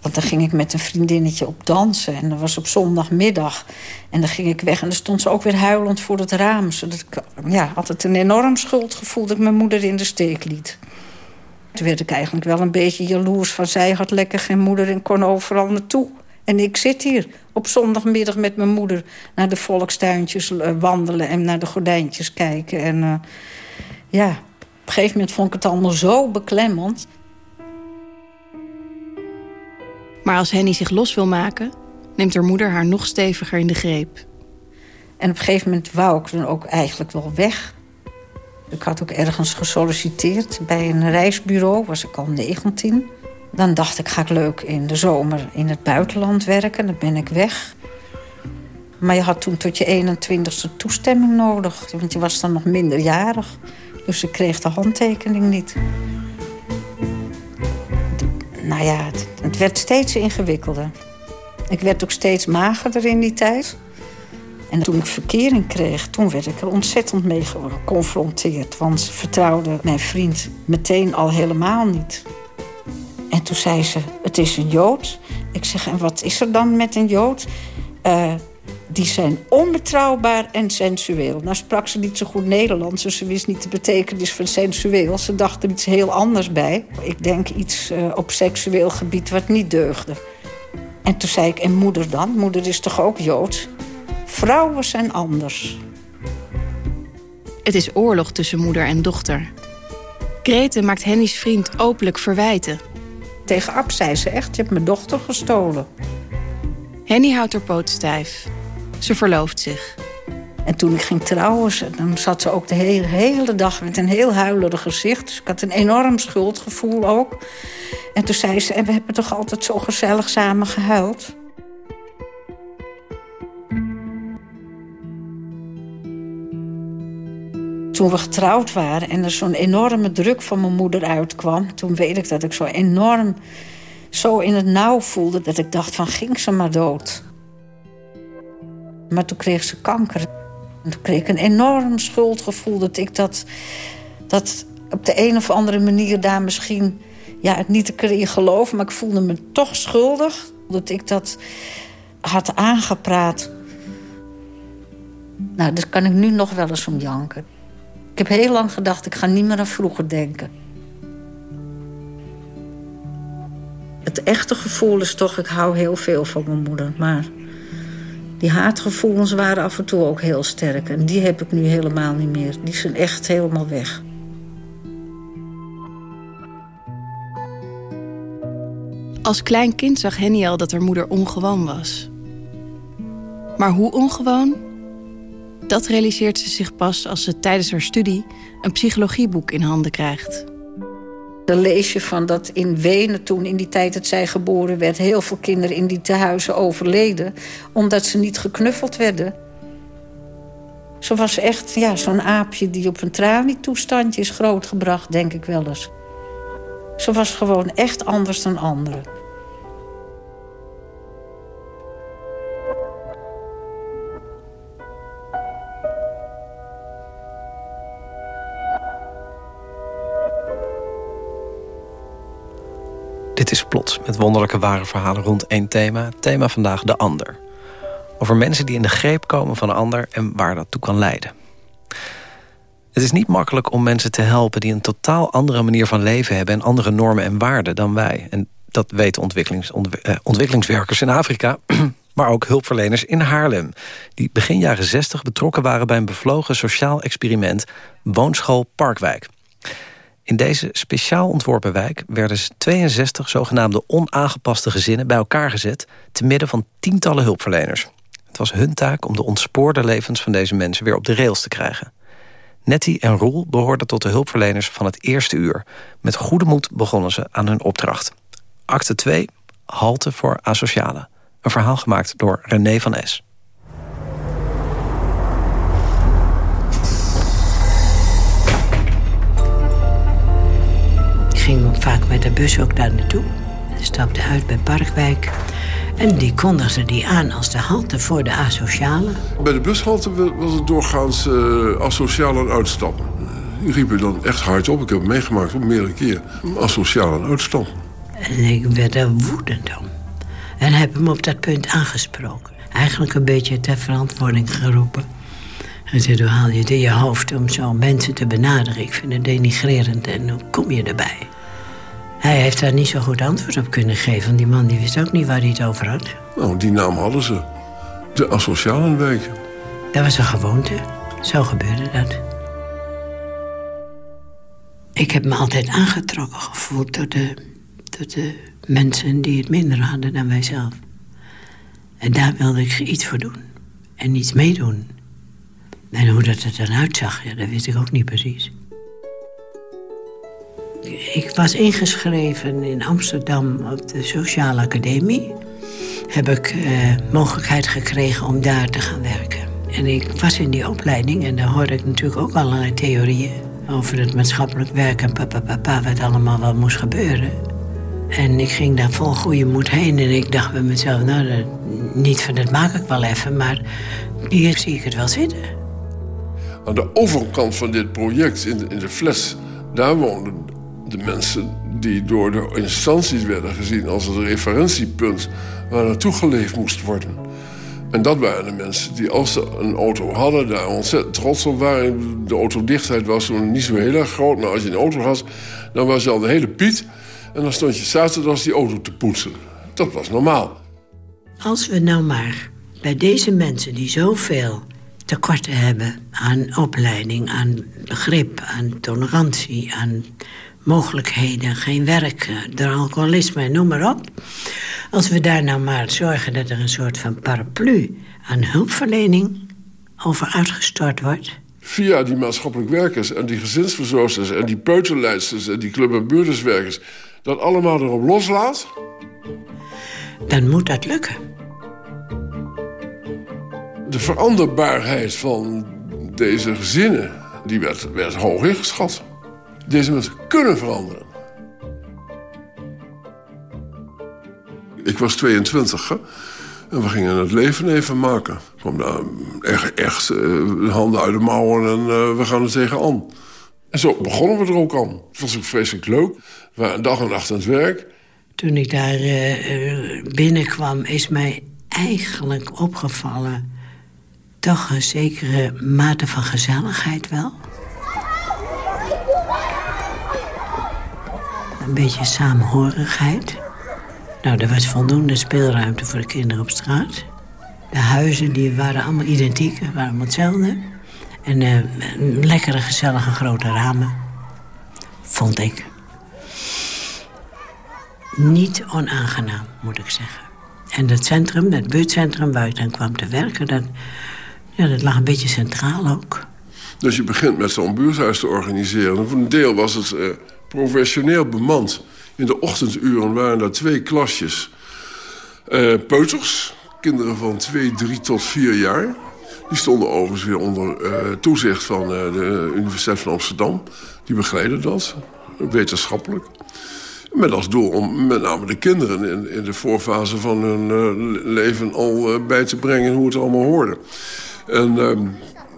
Want dan ging ik met een vriendinnetje op dansen. En dat was op zondagmiddag. En dan ging ik weg en dan stond ze ook weer huilend voor het raam. Zodat ik ja, altijd een enorm schuldgevoel dat ik mijn moeder in de steek liet. Toen werd ik eigenlijk wel een beetje jaloers van... zij had lekker geen moeder en kon overal naartoe. En ik zit hier op zondagmiddag met mijn moeder... naar de volkstuintjes eh, wandelen en naar de gordijntjes kijken. En uh, ja, op een gegeven moment vond ik het allemaal zo beklemmend. Maar als Henny zich los wil maken... neemt haar moeder haar nog steviger in de greep. En op een gegeven moment wou ik dan ook eigenlijk wel weg. Ik had ook ergens gesolliciteerd bij een reisbureau, was ik al 19. Dan dacht ik, ga ik leuk in de zomer in het buitenland werken. Dan ben ik weg. Maar je had toen tot je 21ste toestemming nodig. Want je was dan nog minderjarig. Dus ik kreeg de handtekening niet. Nou ja, het, het werd steeds ingewikkelder. Ik werd ook steeds magerder in die tijd. En toen ik verkering kreeg, toen werd ik er ontzettend mee geconfronteerd. Want ze vertrouwde mijn vriend meteen al helemaal niet. En toen zei ze, het is een Jood. Ik zeg, en wat is er dan met een Jood? Uh, die zijn onbetrouwbaar en sensueel. Nou sprak ze niet zo goed Nederlands, dus ze wist niet de betekenis van sensueel. Ze dacht er iets heel anders bij. Ik denk iets uh, op seksueel gebied wat niet deugde. En toen zei ik, en moeder dan? Moeder is toch ook Joods? Vrouwen zijn anders. Het is oorlog tussen moeder en dochter. Grete maakt Henny's vriend openlijk verwijten. Tegen Ab zei ze echt, je hebt mijn dochter gestolen. Henny houdt haar poot stijf. Ze verlooft zich. En toen ik ging trouwen, dan zat ze ook de hele, hele dag met een heel huilerig gezicht. Dus ik had een enorm schuldgevoel ook. En toen zei ze, en we hebben toch altijd zo gezellig samen gehuild. Toen we getrouwd waren en er zo'n enorme druk van mijn moeder uitkwam... toen weet ik dat ik zo enorm zo in het nauw voelde... dat ik dacht van, ging ze maar dood. Maar toen kreeg ze kanker. En toen kreeg ik een enorm schuldgevoel dat ik dat, dat op de een of andere manier daar misschien... Ja, het niet te kunnen geloven, maar ik voelde me toch schuldig. Dat ik dat had aangepraat. Nou, daar kan ik nu nog wel eens om janken. Ik heb heel lang gedacht, ik ga niet meer aan vroeger denken. Het echte gevoel is toch, ik hou heel veel van mijn moeder. Maar die haatgevoelens waren af en toe ook heel sterk. En die heb ik nu helemaal niet meer. Die zijn echt helemaal weg. Als klein kind zag Henny al dat haar moeder ongewoon was. Maar hoe ongewoon? Dat realiseert ze zich pas als ze tijdens haar studie een psychologieboek in handen krijgt. Dan lees je van dat in Wenen toen, in die tijd dat zij geboren werd... heel veel kinderen in die tehuizen overleden... omdat ze niet geknuffeld werden. Ze was echt ja, zo'n aapje die op een trani-toestandje is grootgebracht, denk ik wel eens. Ze was gewoon echt anders dan anderen. Dit is Plots, met wonderlijke ware verhalen rond één thema. Thema vandaag de ander. Over mensen die in de greep komen van een ander en waar dat toe kan leiden. Het is niet makkelijk om mensen te helpen die een totaal andere manier van leven hebben... en andere normen en waarden dan wij. En dat weten ontwikkelings, eh, ontwikkelingswerkers in Afrika... maar ook hulpverleners in Haarlem... die begin jaren 60 betrokken waren bij een bevlogen sociaal experiment... Woonschool Parkwijk. In deze speciaal ontworpen wijk werden 62 zogenaamde onaangepaste gezinnen bij elkaar gezet... te midden van tientallen hulpverleners. Het was hun taak om de ontspoorde levens van deze mensen weer op de rails te krijgen. Nettie en Roel behoorden tot de hulpverleners van het eerste uur. Met goede moed begonnen ze aan hun opdracht. Acte 2, Halte voor Asociale. Een verhaal gemaakt door René van Es. Vaak met de bus ook daar naartoe. Ze stapte uit bij Parkwijk. En die kondigde die aan als de halte voor de asociale. Bij de bushalte was het doorgaans uh, asociaal en uitstappen. Die riepen dan echt hard op. Ik heb het meegemaakt op meerdere keer. Asociaal en uitstappen. En ik werd er woedend om. En heb hem op dat punt aangesproken. Eigenlijk een beetje ter verantwoording geroepen. En zei, hoe haal je het in je hoofd om zo mensen te benaderen? Ik vind het denigrerend en hoe kom je erbij? Hij heeft daar niet zo goed antwoord op kunnen geven. Die man die wist ook niet waar hij het over had. Nou, die naam hadden ze. De asociale wijken. Dat was een gewoonte. Zo gebeurde dat. Ik heb me altijd aangetrokken gevoeld door de, door de mensen die het minder hadden dan wij zelf. En daar wilde ik iets voor doen. En iets meedoen. En hoe dat er dan uitzag, ja, dat wist ik ook niet precies. Ik was ingeschreven in Amsterdam op de Sociale Academie. Heb ik eh, mogelijkheid gekregen om daar te gaan werken. En ik was in die opleiding en daar hoorde ik natuurlijk ook allerlei theorieën... over het maatschappelijk werk en papa, papa, wat allemaal wel moest gebeuren. En ik ging daar vol goede moed heen en ik dacht bij mezelf... nou, dat, niet van dat maak ik wel even, maar hier zie ik het wel zitten. Aan de overkant van dit project, in de, in de fles... daar woonden de mensen die door de instanties werden gezien... als het referentiepunt waar naartoe geleefd moest worden. En dat waren de mensen die als ze een auto hadden... daar ontzettend trots op waren. De autodichtheid was toen niet zo heel erg groot... maar als je een auto had, dan was je al de hele Piet... en dan stond je zaterdags die auto te poetsen. Dat was normaal. Als we nou maar bij deze mensen die zoveel tekorten hebben... aan opleiding, aan begrip, aan tolerantie, aan mogelijkheden... geen werk, door alcoholisme, noem maar op... als we daar nou maar zorgen dat er een soort van paraplu... aan hulpverlening over uitgestort wordt... Via die maatschappelijk werkers en die gezinsverzorgers... en die peuterleidsters en die club- en buurderswerkers... dat allemaal erop loslaat... dan moet dat lukken. De veranderbaarheid van deze gezinnen... die werd, werd hoog ingeschat. Deze mensen kunnen veranderen. Ik was 22 hè? en we gingen het leven even maken. Ik kwam daar echt, echt uh, handen uit de mouwen en uh, we gaan er tegenaan. En zo begonnen we er ook aan. Het was ook vreselijk leuk. We waren dag en nacht aan het werk. Toen ik daar uh, binnenkwam is mij eigenlijk opgevallen... toch een zekere mate van gezelligheid wel. Een beetje samenhorigheid. Nou, er was voldoende speelruimte voor de kinderen op straat. De huizen die waren allemaal identiek, waren allemaal hetzelfde. En uh, lekkere, gezellige grote ramen. Vond ik. Niet onaangenaam, moet ik zeggen. En dat centrum, dat buurtcentrum waar ik dan kwam te werken... dat, ja, dat lag een beetje centraal ook. Dus je begint met zo'n buurthuis te organiseren. Voor een deel was het uh, professioneel bemand. In de ochtenduren waren er twee klasjes. Uh, peuters, kinderen van 2, 3 tot 4 jaar. Die stonden overigens weer onder uh, toezicht van uh, de Universiteit van Amsterdam. Die begeleiden dat, wetenschappelijk. Met als doel om met name de kinderen in, in de voorfase van hun leven al bij te brengen hoe het allemaal hoorde. En ehm,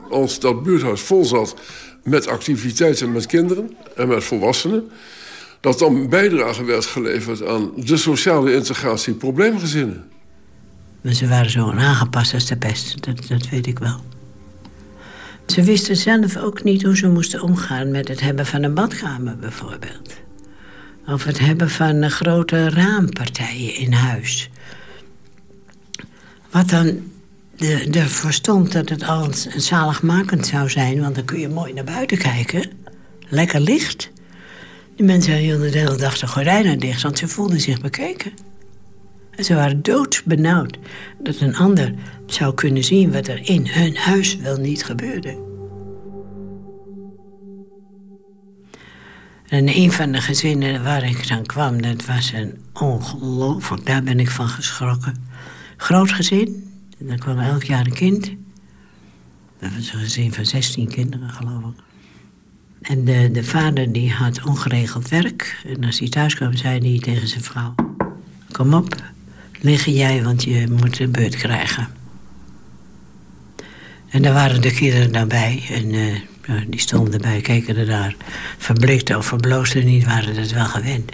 als dat buurthuis vol zat met activiteiten met kinderen en met volwassenen dat dan bijdrage werd geleverd aan de sociale integratie probleemgezinnen. Ze waren zo aangepast als de pest, dat, dat weet ik wel. Ze wisten zelf ook niet hoe ze moesten omgaan met het hebben van een badkamer bijvoorbeeld. Of het hebben van grote raampartijen in huis. Wat dan ervoor stond dat het al zaligmakend zou zijn... want dan kun je mooi naar buiten kijken. Lekker licht. Die mensen hielden de hele dag de gordijnen dicht, want ze voelden zich bekeken. En ze waren doodsbenauwd dat een ander zou kunnen zien wat er in hun huis wel niet gebeurde. En een van de gezinnen waar ik dan kwam, dat was een ongelooflijk, daar ben ik van geschrokken. Groot gezin, en dan kwam elk jaar een kind. Dat was een gezin van 16 kinderen, geloof ik. En de, de vader die had ongeregeld werk. En als hij thuis kwam, zei hij tegen zijn vrouw... Kom op, liggen jij, want je moet een beurt krijgen. En daar waren de kinderen dan bij. En uh, die stonden erbij, keken er daar. Verblikte of verbloosden niet, waren dat wel gewend.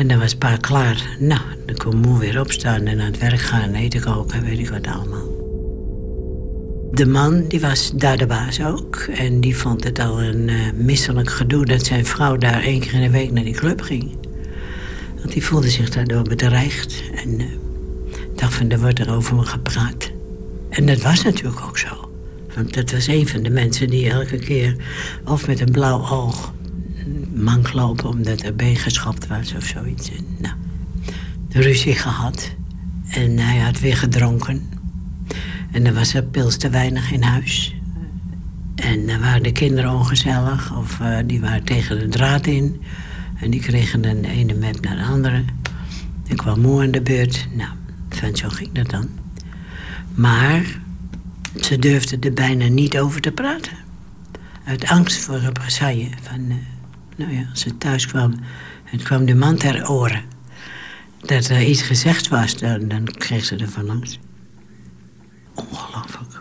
En dan was pa klaar. Nou, dan kon moe weer opstaan en aan het werk gaan. Eten koken, weet ik wat allemaal. De man die was daar de baas ook. En die vond het al een uh, misselijk gedoe dat zijn vrouw daar één keer in de week naar die club ging. Want die voelde zich daardoor bedreigd. En uh, dacht van, er wordt er over me gepraat. En dat was natuurlijk ook zo. Want dat was een van de mensen die elke keer... of met een blauw oog mank lopen omdat er been geschapt was of zoiets. En, nou, de ruzie gehad. En hij had weer gedronken. En er was er pils te weinig in huis. En dan waren de kinderen ongezellig of uh, die waren tegen de draad in. En die kregen dan de ene map naar de andere. Ik kwam moe aan de beurt. Nou, van zo ging dat dan. Maar ze durfden er bijna niet over te praten. Uit angst voor represaille. Van, uh, nou ja, als ze thuis kwam, het kwam de man ter oren. Dat er iets gezegd was, dan, dan kreeg ze er van langs. Ongelooflijk.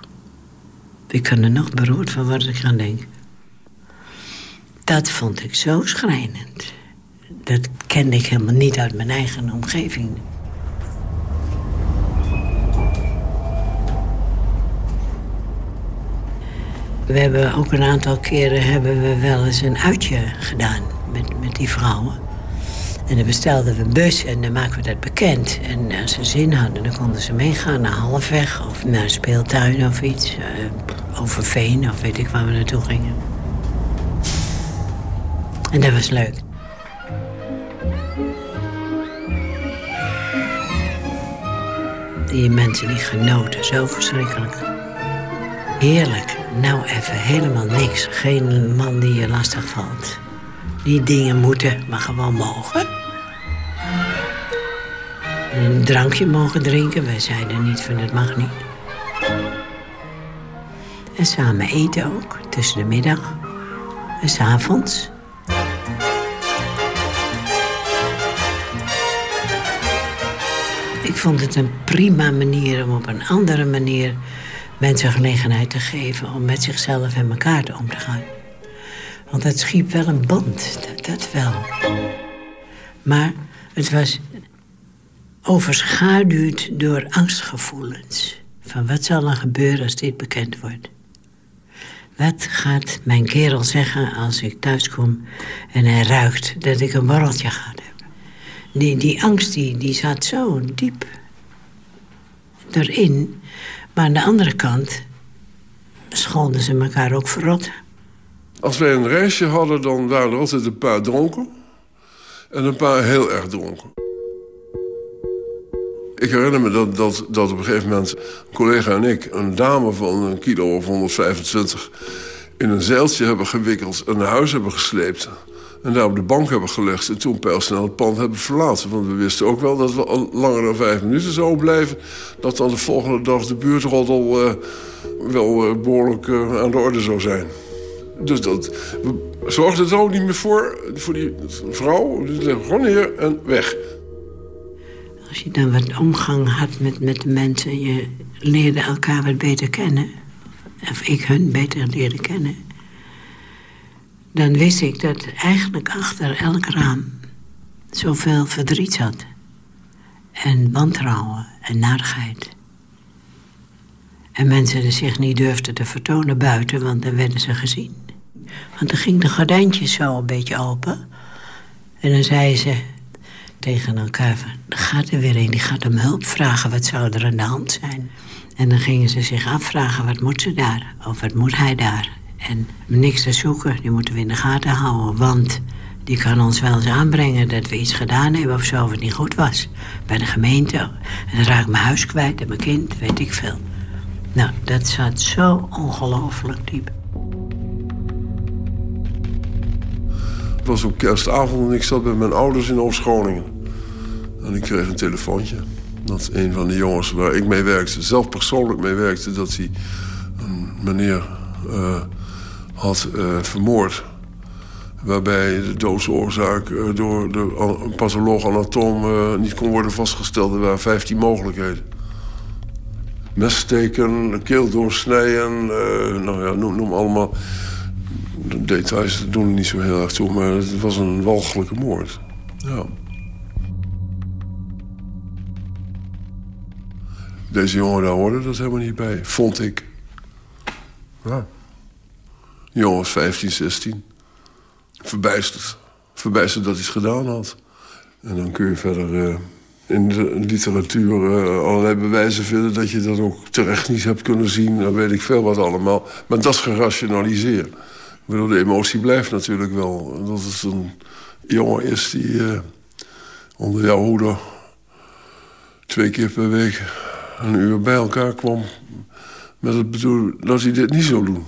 Ik kan er nog beroerd van wat ik aan denk. Dat vond ik zo schrijnend. Dat kende ik helemaal niet uit mijn eigen omgeving. We hebben ook een aantal keren hebben we wel eens een uitje gedaan met, met die vrouwen. En dan bestelden we een bus en dan maken we dat bekend. En als ze zin hadden, dan konden ze meegaan naar Halfweg... of naar een speeltuin of iets. Uh, over Veen of weet ik waar we naartoe gingen. En dat was leuk. Die mensen die genoten, zo verschrikkelijk. Heerlijk. Nou even helemaal niks. Geen man die je lastig valt. Die dingen moeten, maar gewoon mogen. Een drankje mogen drinken. Wij zeiden niet van het mag niet. En samen eten ook, tussen de middag. En s'avonds. Ik vond het een prima manier om op een andere manier mensen gelegenheid te geven om met zichzelf en elkaar te om te gaan. Want het schiep wel een band, dat, wel. Maar het was overschaduwd door angstgevoelens. Van wat zal er gebeuren als dit bekend wordt? Wat gaat mijn kerel zeggen als ik thuis kom en hij ruikt dat ik een borreltje ga hebben? Die, die angst die, die zat zo diep erin. Maar aan de andere kant scholden ze elkaar ook verrot. Als wij een reisje hadden, dan waren er altijd een paar dronken. En een paar heel erg dronken. Ik herinner me dat, dat, dat op een gegeven moment een collega en ik... een dame van een kilo of 125 in een zeiltje hebben gewikkeld... en naar huis hebben gesleept. En daar op de bank hebben gelegd. En toen pijlsnel het pand hebben verlaten. Want we wisten ook wel dat we al langer dan vijf minuten zouden blijven. Dat dan de volgende dag de buurtroddel uh, wel uh, behoorlijk uh, aan de orde zou zijn. Dus dat, zorgden er ook niet meer voor. Voor die vrouw. Dus gewoon hier en weg. Als je dan wat omgang had met, met de mensen... je leerde elkaar wat beter kennen. Of ik hun beter leerde kennen dan wist ik dat eigenlijk achter elk raam zoveel verdriet zat. En wantrouwen en narigheid. En mensen zich niet durfden te vertonen buiten, want dan werden ze gezien. Want dan ging de gordijntjes zo een beetje open. En dan zeiden ze tegen elkaar van, gaat er weer een, die gaat om hulp vragen, wat zou er aan de hand zijn? En dan gingen ze zich afvragen, wat moet ze daar? Of wat moet hij daar? En niks te zoeken, die moeten we in de gaten houden. Want die kan ons wel eens aanbrengen dat we iets gedaan hebben of zo... wat niet goed was. Bij de gemeente. En dan raak ik mijn huis kwijt en mijn kind, weet ik veel. Nou, dat zat zo ongelooflijk diep. Het was op kerstavond en ik zat bij mijn ouders in Oost-Groningen. En ik kreeg een telefoontje. Dat een van de jongens waar ik mee werkte, zelf persoonlijk mee werkte... dat hij een meneer... Uh, had uh, vermoord. Waarbij de doodsoorzaak uh, door de patholoog-anatoom uh, niet kon worden vastgesteld. Er waren 15 mogelijkheden. Messteken, keel doorsnijden, nou ja, noem, noem allemaal... De details doen er niet zo heel erg toe, maar het was een walgelijke moord. Ja. Deze jongen daar hoorde dat helemaal niet bij, vond ik. Ja jongens 15, 16. Verbijsterd. Verbijsterd dat hij het gedaan had. En dan kun je verder uh, in de literatuur uh, allerlei bewijzen vinden... dat je dat ook terecht niet hebt kunnen zien. Dan weet ik veel wat allemaal. Maar dat is gerationaliseerd. Ik de emotie blijft natuurlijk wel. Dat het een jongen is die uh, onder jouw hoede... twee keer per week een uur bij elkaar kwam... met het bedoel dat hij dit niet zou doen.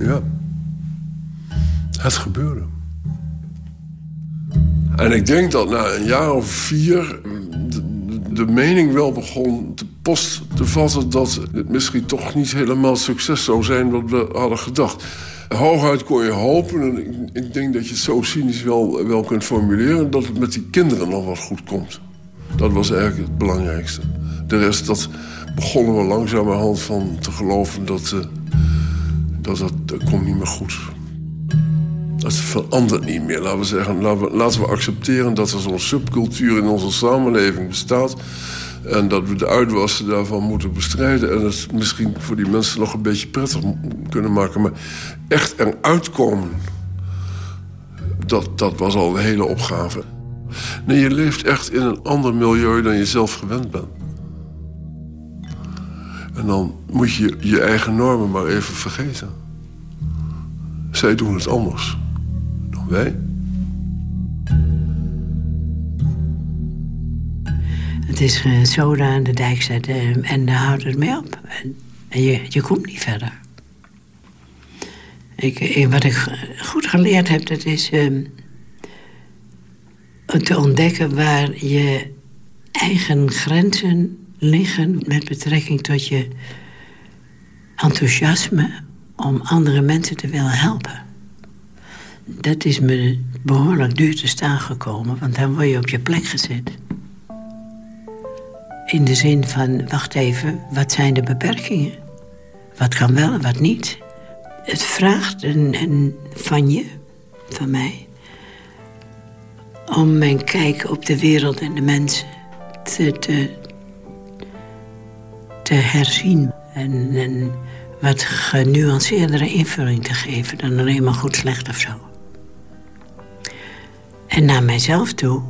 Ja. Het gebeurde. En ik denk dat na een jaar of vier de, de mening wel begon te post te vatten... dat het misschien toch niet helemaal succes zou zijn wat we hadden gedacht. Hooguit kon je hopen, en ik, ik denk dat je het zo cynisch wel, wel kunt formuleren... dat het met die kinderen nog wat goed komt. Dat was eigenlijk het belangrijkste. De rest, dat begonnen we langzamerhand van te geloven... dat, uh, dat, dat, komt niet meer goed dat verandert niet meer. Laten we zeggen, laten we, laten we accepteren dat er zo'n subcultuur in onze samenleving bestaat. En dat we de uitwassen daarvan moeten bestrijden. En het misschien voor die mensen nog een beetje prettig kunnen maken. Maar echt eruit komen, dat, dat was al een hele opgave. Nee, je leeft echt in een ander milieu dan je zelf gewend bent. En dan moet je je eigen normen maar even vergeten. Zij doen het anders dan wij. Het is uh, zoden aan de dijk zetten en daar houdt het mee op. En, je, je komt niet verder. Ik, ik, wat ik goed geleerd heb, dat is uh, te ontdekken waar je eigen grenzen liggen met betrekking tot je enthousiasme om andere mensen te willen helpen. Dat is me behoorlijk duur te staan gekomen, want dan word je op je plek gezet. In de zin van, wacht even, wat zijn de beperkingen? Wat kan wel en wat niet? Het vraagt een, een van je, van mij... om mijn kijk op de wereld en de mensen te, te, herzien. En, en wat genuanceerdere invulling te geven... dan alleen maar goed, slecht of zo. En naar mijzelf toe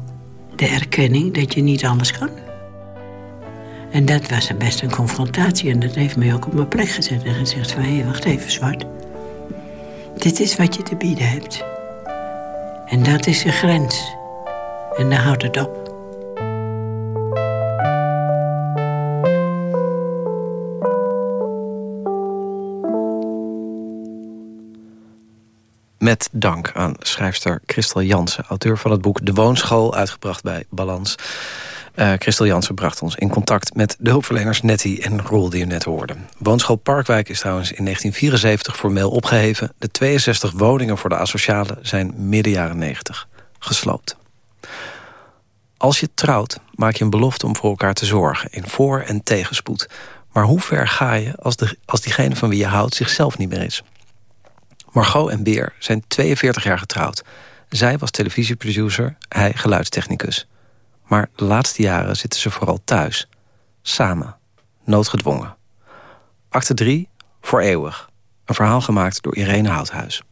de erkenning dat je niet alles kan... En dat was best een confrontatie. En dat heeft mij ook op mijn plek gezet en gezegd van... hé, wacht even, Zwart. Dit is wat je te bieden hebt. En dat is de grens. En daar houdt het op. Met dank aan schrijfster Christel Jansen... auteur van het boek De Woonschool, uitgebracht bij Balans... Uh, Christel Jansen bracht ons in contact met de hulpverleners Nettie en Roel die u net hoorde. Woonschool Parkwijk is trouwens in 1974 formeel opgeheven. De 62 woningen voor de asociale zijn midden jaren 90 gesloopt. Als je trouwt, maak je een belofte om voor elkaar te zorgen... in voor- en tegenspoed. Maar hoe ver ga je als, de, als diegene van wie je houdt zichzelf niet meer is? Margot en Beer zijn 42 jaar getrouwd. Zij was televisieproducer, hij geluidstechnicus. Maar de laatste jaren zitten ze vooral thuis. Samen. Noodgedwongen. Acte 3. Voor eeuwig. Een verhaal gemaakt door Irene Houthuis.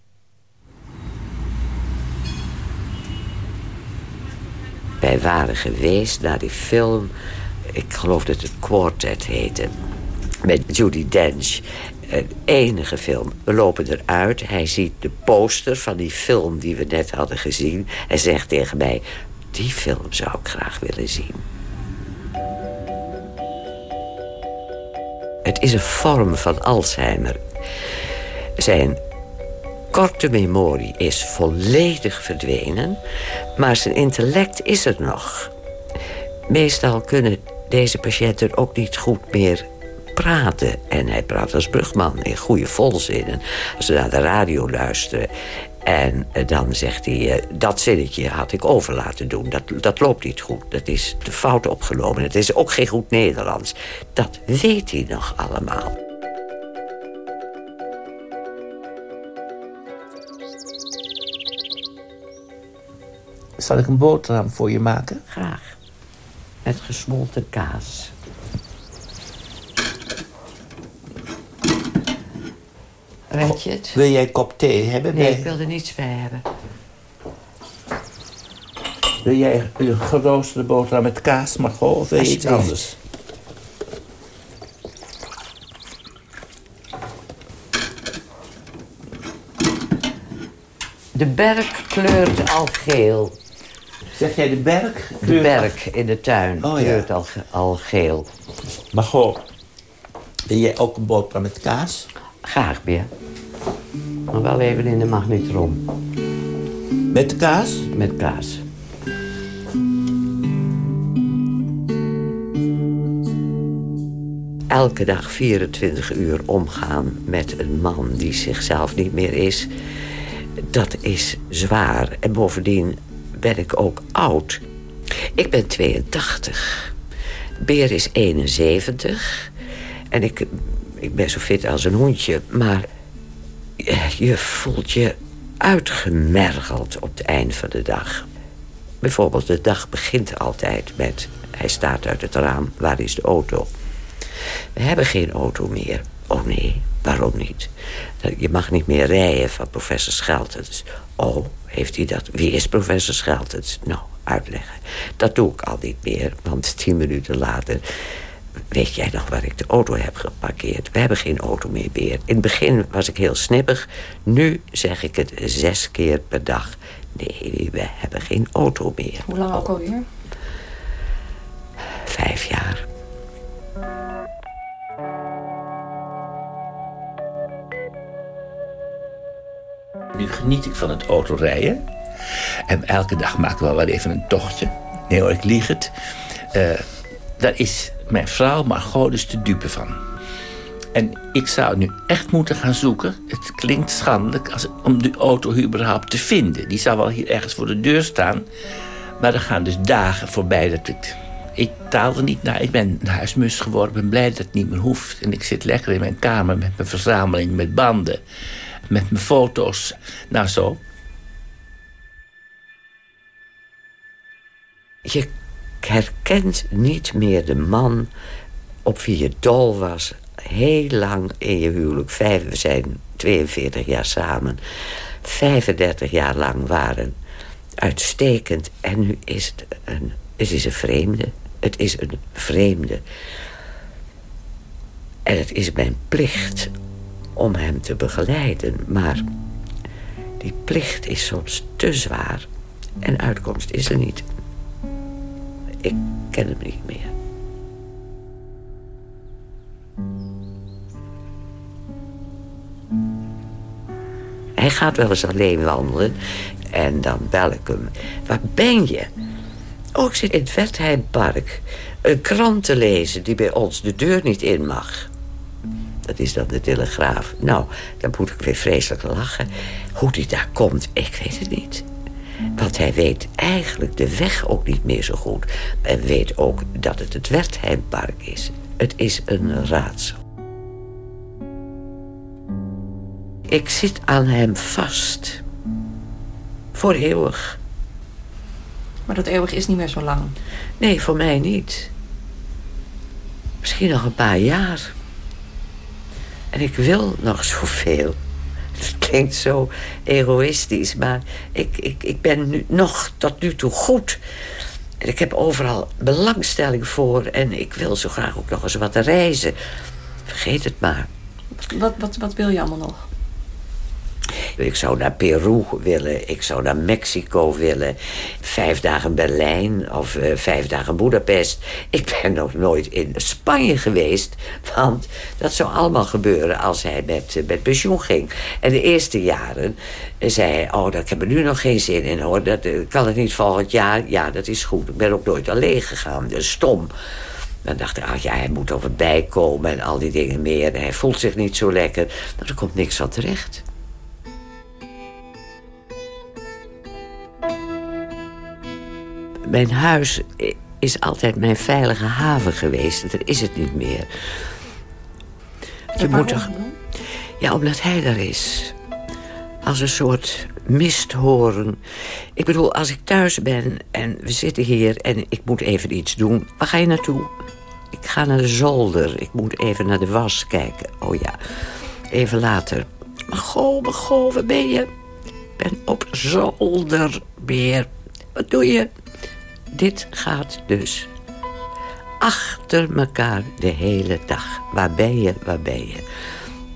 Wij waren geweest naar die film... ik geloof dat het Quartet heette... met Judy Dench. Een enige film. We lopen eruit. Hij ziet de poster van die film die we net hadden gezien. Hij zegt tegen mij... Die film zou ik graag willen zien. Het is een vorm van Alzheimer. Zijn korte memorie is volledig verdwenen, maar zijn intellect is er nog. Meestal kunnen deze patiënten ook niet goed meer praten. En hij praat als brugman in goede volzinnen. Als ze naar de radio luisteren en eh, dan zegt hij, eh, dat zinnetje had ik over laten doen. Dat, dat loopt niet goed. Dat is de fout opgenomen. Het is ook geen goed Nederlands. Dat weet hij nog allemaal. Zal ik een boterham voor je maken? Graag. Met gesmolten kaas. Weet je het? Wil jij een kop thee hebben? Nee, ik wil er niets bij hebben. Wil jij een geroosterde boterham met kaas, Margot, of wil je iets anders? De berk kleurt al geel. Zeg jij de berk? De berk in de tuin oh, kleurt ja. al, al geel. Margot, wil jij ook een boterham met kaas? Graag, Beer. Maar wel even in de magnetron. Met kaas? Met kaas. Elke dag 24 uur omgaan met een man die zichzelf niet meer is... dat is zwaar. En bovendien ben ik ook oud. Ik ben 82. Beer is 71. En ik, ik ben zo fit als een hondje. Maar je voelt je uitgemergeld op het eind van de dag. Bijvoorbeeld, de dag begint altijd met... hij staat uit het raam, waar is de auto? We hebben geen auto meer. Oh nee, waarom niet? Je mag niet meer rijden van professor Scheltens. Oh, heeft hij dat? Wie is professor Scheltens? Nou, uitleggen. Dat doe ik al niet meer, want tien minuten later... Weet jij nog waar ik de auto heb geparkeerd? We hebben geen auto meer meer. In het begin was ik heel snippig. Nu zeg ik het zes keer per dag. Nee, we hebben geen auto meer. Hoe lang ook alweer? Vijf jaar. Nu geniet ik van het autorijden. En elke dag maken we wel even een tochtje. Nee hoor, ik lieg het. Uh, daar is mijn vrouw Margot dus de dupe van. En ik zou nu echt moeten gaan zoeken. Het klinkt schandelijk als, om die auto überhaupt te vinden. Die zou wel hier ergens voor de deur staan. Maar er gaan dus dagen voorbij dat ik... Ik taal er niet naar. Ik ben een huismus geworden. Ben blij dat het niet meer hoeft. En ik zit lekker in mijn kamer met mijn verzameling met banden. Met mijn foto's. Nou zo. Je herkent niet meer de man op wie je dol was. Heel lang in je huwelijk. Vijf, we zijn 42 jaar samen. 35 jaar lang waren uitstekend. En nu is het een, het is een vreemde. Het is een vreemde. En het is mijn plicht om hem te begeleiden. Maar die plicht is soms te zwaar. En uitkomst is er niet. Ik ken hem niet meer. Hij gaat wel eens alleen wandelen. En dan bel ik hem. Waar ben je? Oh, ik zit in het Wertheimpark. Een krant te lezen die bij ons de deur niet in mag. Dat is dan de Telegraaf. Nou, dan moet ik weer vreselijk lachen. Hoe die daar komt, ik weet het niet. Want hij weet eigenlijk de weg ook niet meer zo goed. En weet ook dat het het Wertheimpark is. Het is een raadsel. Ik zit aan hem vast. Voor eeuwig. Maar dat eeuwig is niet meer zo lang. Nee, voor mij niet. Misschien nog een paar jaar. En ik wil nog zoveel. Het klinkt zo egoïstisch, maar ik, ik, ik ben nu, nog tot nu toe goed. Ik heb overal belangstelling voor en ik wil zo graag ook nog eens wat reizen. Vergeet het maar. Wat, wat, wat wil je allemaal nog? Ik zou naar Peru willen, ik zou naar Mexico willen. Vijf dagen Berlijn of uh, vijf dagen Budapest. Ik ben nog nooit in Spanje geweest. Want dat zou allemaal gebeuren als hij met, uh, met pensioen ging. En de eerste jaren zei hij... oh, daar heb ik nu nog geen zin in hoor. Dat, uh, kan het niet volgend jaar? Ja, dat is goed. Ik ben ook nooit alleen gegaan. Dus stom. Dan dacht ik, ach ja, hij moet over bijkomen en al die dingen meer. En hij voelt zich niet zo lekker. Nou, er komt niks van terecht. Mijn huis is altijd mijn veilige haven geweest. Dat is het niet meer. Je moet toch... Ja, omdat hij er is. Als een soort misthoren. Ik bedoel, als ik thuis ben en we zitten hier en ik moet even iets doen. Waar ga je naartoe? Ik ga naar de zolder. Ik moet even naar de was kijken. Oh ja, even later. Maar goh, maar goh, waar ben je? Ik ben op zolder weer. Wat doe je? Dit gaat dus achter elkaar de hele dag. Waar ben je, waar ben je?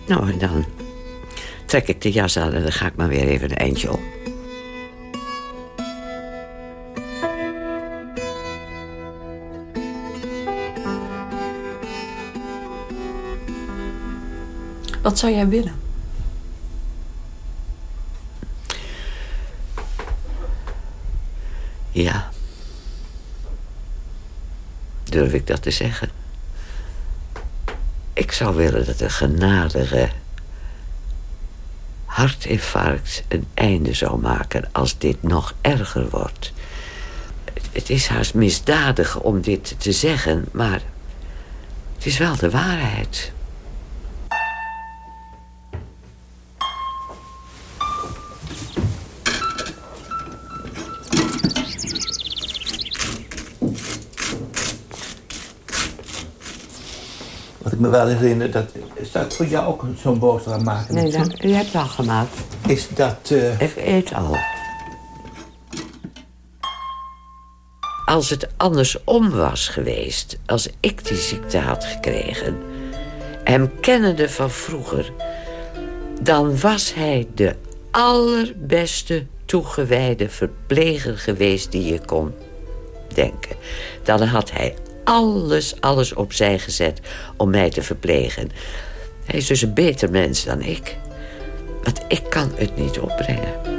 Nou, en dan trek ik de jas aan en dan ga ik maar weer even een eindje om. Wat zou jij willen? Ja. Durf ik dat te zeggen? Ik zou willen dat een genadige hartinfarct een einde zou maken als dit nog erger wordt. Het is haast misdadig om dit te zeggen, maar het is wel de waarheid. Wel herinner, dat, is dat voor jou ook zo'n boterham maken? Nee, dan, u hebt al gemaakt. Is dat... eh, Ik eet al. Als het andersom was geweest, als ik die ziekte had gekregen... hem kennende van vroeger... dan was hij de allerbeste toegewijde verpleger geweest die je kon denken. Dan had hij alles, alles opzij gezet om mij te verplegen. Hij is dus een beter mens dan ik. Want ik kan het niet opbrengen.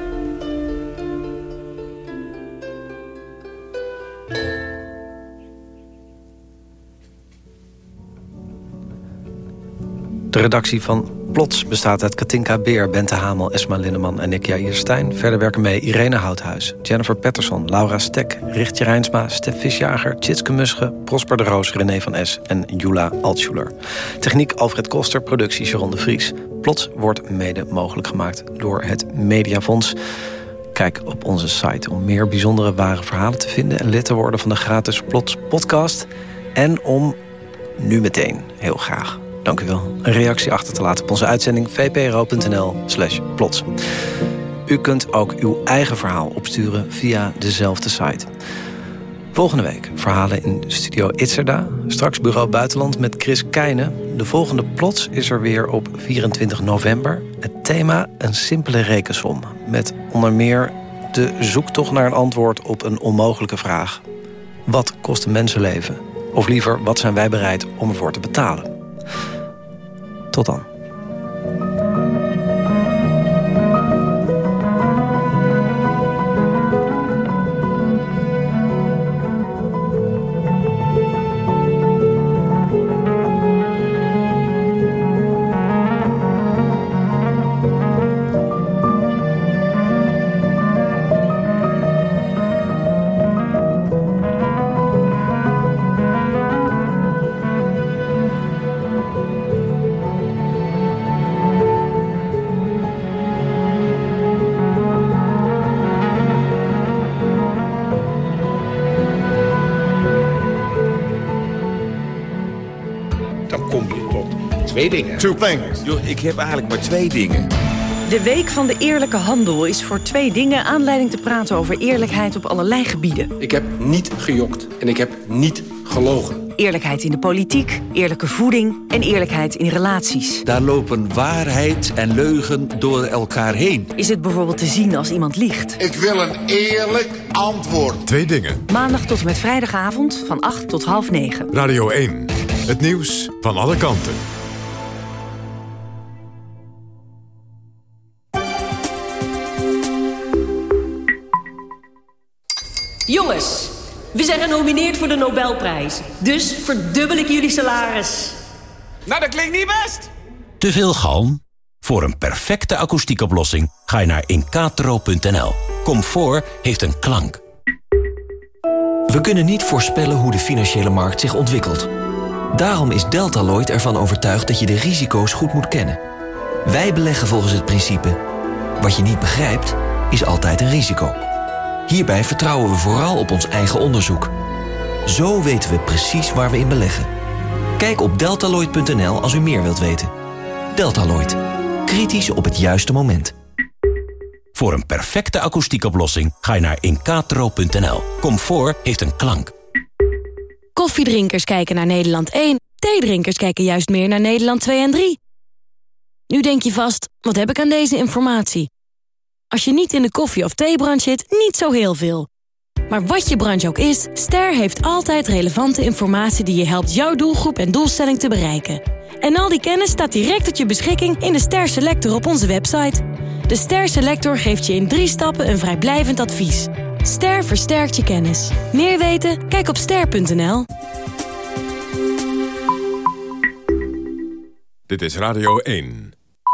De redactie van Plots bestaat uit Katinka Beer, Bente Hamel, Esma Linneman en ik, Jair. Verder werken mee Irene Houthuis, Jennifer Patterson, Laura Stek, Richtje Rijnsma, Stef Visjager, Tjitske Musche, Prosper de Roos, René van Es en Jula Altschuler. Techniek Alfred Koster, productie Sharon de Vries. Plots wordt mede mogelijk gemaakt door het Mediafonds. Kijk op onze site om meer bijzondere ware verhalen te vinden... en lid te worden van de gratis Plots podcast. En om nu meteen, heel graag, dank u wel, een reactie achter te laten... op onze uitzending vpro.nl slash plots. U kunt ook uw eigen verhaal opsturen via dezelfde site. Volgende week verhalen in Studio Itzerda. Straks Bureau Buitenland met Chris Keijnen. De volgende plots is er weer op 24 november. Het thema een simpele rekensom. Met onder meer de zoektocht naar een antwoord op een onmogelijke vraag. Wat kost een mensenleven? Of liever, wat zijn wij bereid om ervoor te betalen? Tot dan. Two things. Yo, ik heb eigenlijk maar twee dingen. De Week van de Eerlijke Handel is voor twee dingen aanleiding te praten over eerlijkheid op allerlei gebieden. Ik heb niet gejokt en ik heb niet gelogen. Eerlijkheid in de politiek, eerlijke voeding en eerlijkheid in relaties. Daar lopen waarheid en leugen door elkaar heen. Is het bijvoorbeeld te zien als iemand liegt? Ik wil een eerlijk antwoord. Twee dingen. Maandag tot en met vrijdagavond van 8 tot half 9. Radio 1. Het nieuws van alle kanten. Jongens, we zijn genomineerd voor de Nobelprijs. Dus verdubbel ik jullie salaris. Nou, dat klinkt niet best. Te veel galm? Voor een perfecte akoestiekoplossing ga je naar incatro.nl. Comfort heeft een klank. We kunnen niet voorspellen hoe de financiële markt zich ontwikkelt. Daarom is Deltaloid ervan overtuigd dat je de risico's goed moet kennen. Wij beleggen volgens het principe... wat je niet begrijpt, is altijd een risico. Hierbij vertrouwen we vooral op ons eigen onderzoek. Zo weten we precies waar we in beleggen. Kijk op deltaloid.nl als u meer wilt weten. Deltaloid. Kritisch op het juiste moment. Voor een perfecte akoestiekoplossing ga je naar incatro.nl. Comfort heeft een klank. Koffiedrinkers kijken naar Nederland 1. Theedrinkers kijken juist meer naar Nederland 2 en 3. Nu denk je vast, wat heb ik aan deze informatie? Als je niet in de koffie- of theebranche zit, niet zo heel veel. Maar wat je branche ook is, Ster heeft altijd relevante informatie... die je helpt jouw doelgroep en doelstelling te bereiken. En al die kennis staat direct tot je beschikking in de Ster Selector op onze website. De Ster Selector geeft je in drie stappen een vrijblijvend advies. Ster versterkt je kennis. Meer weten? Kijk op ster.nl. Dit is Radio 1.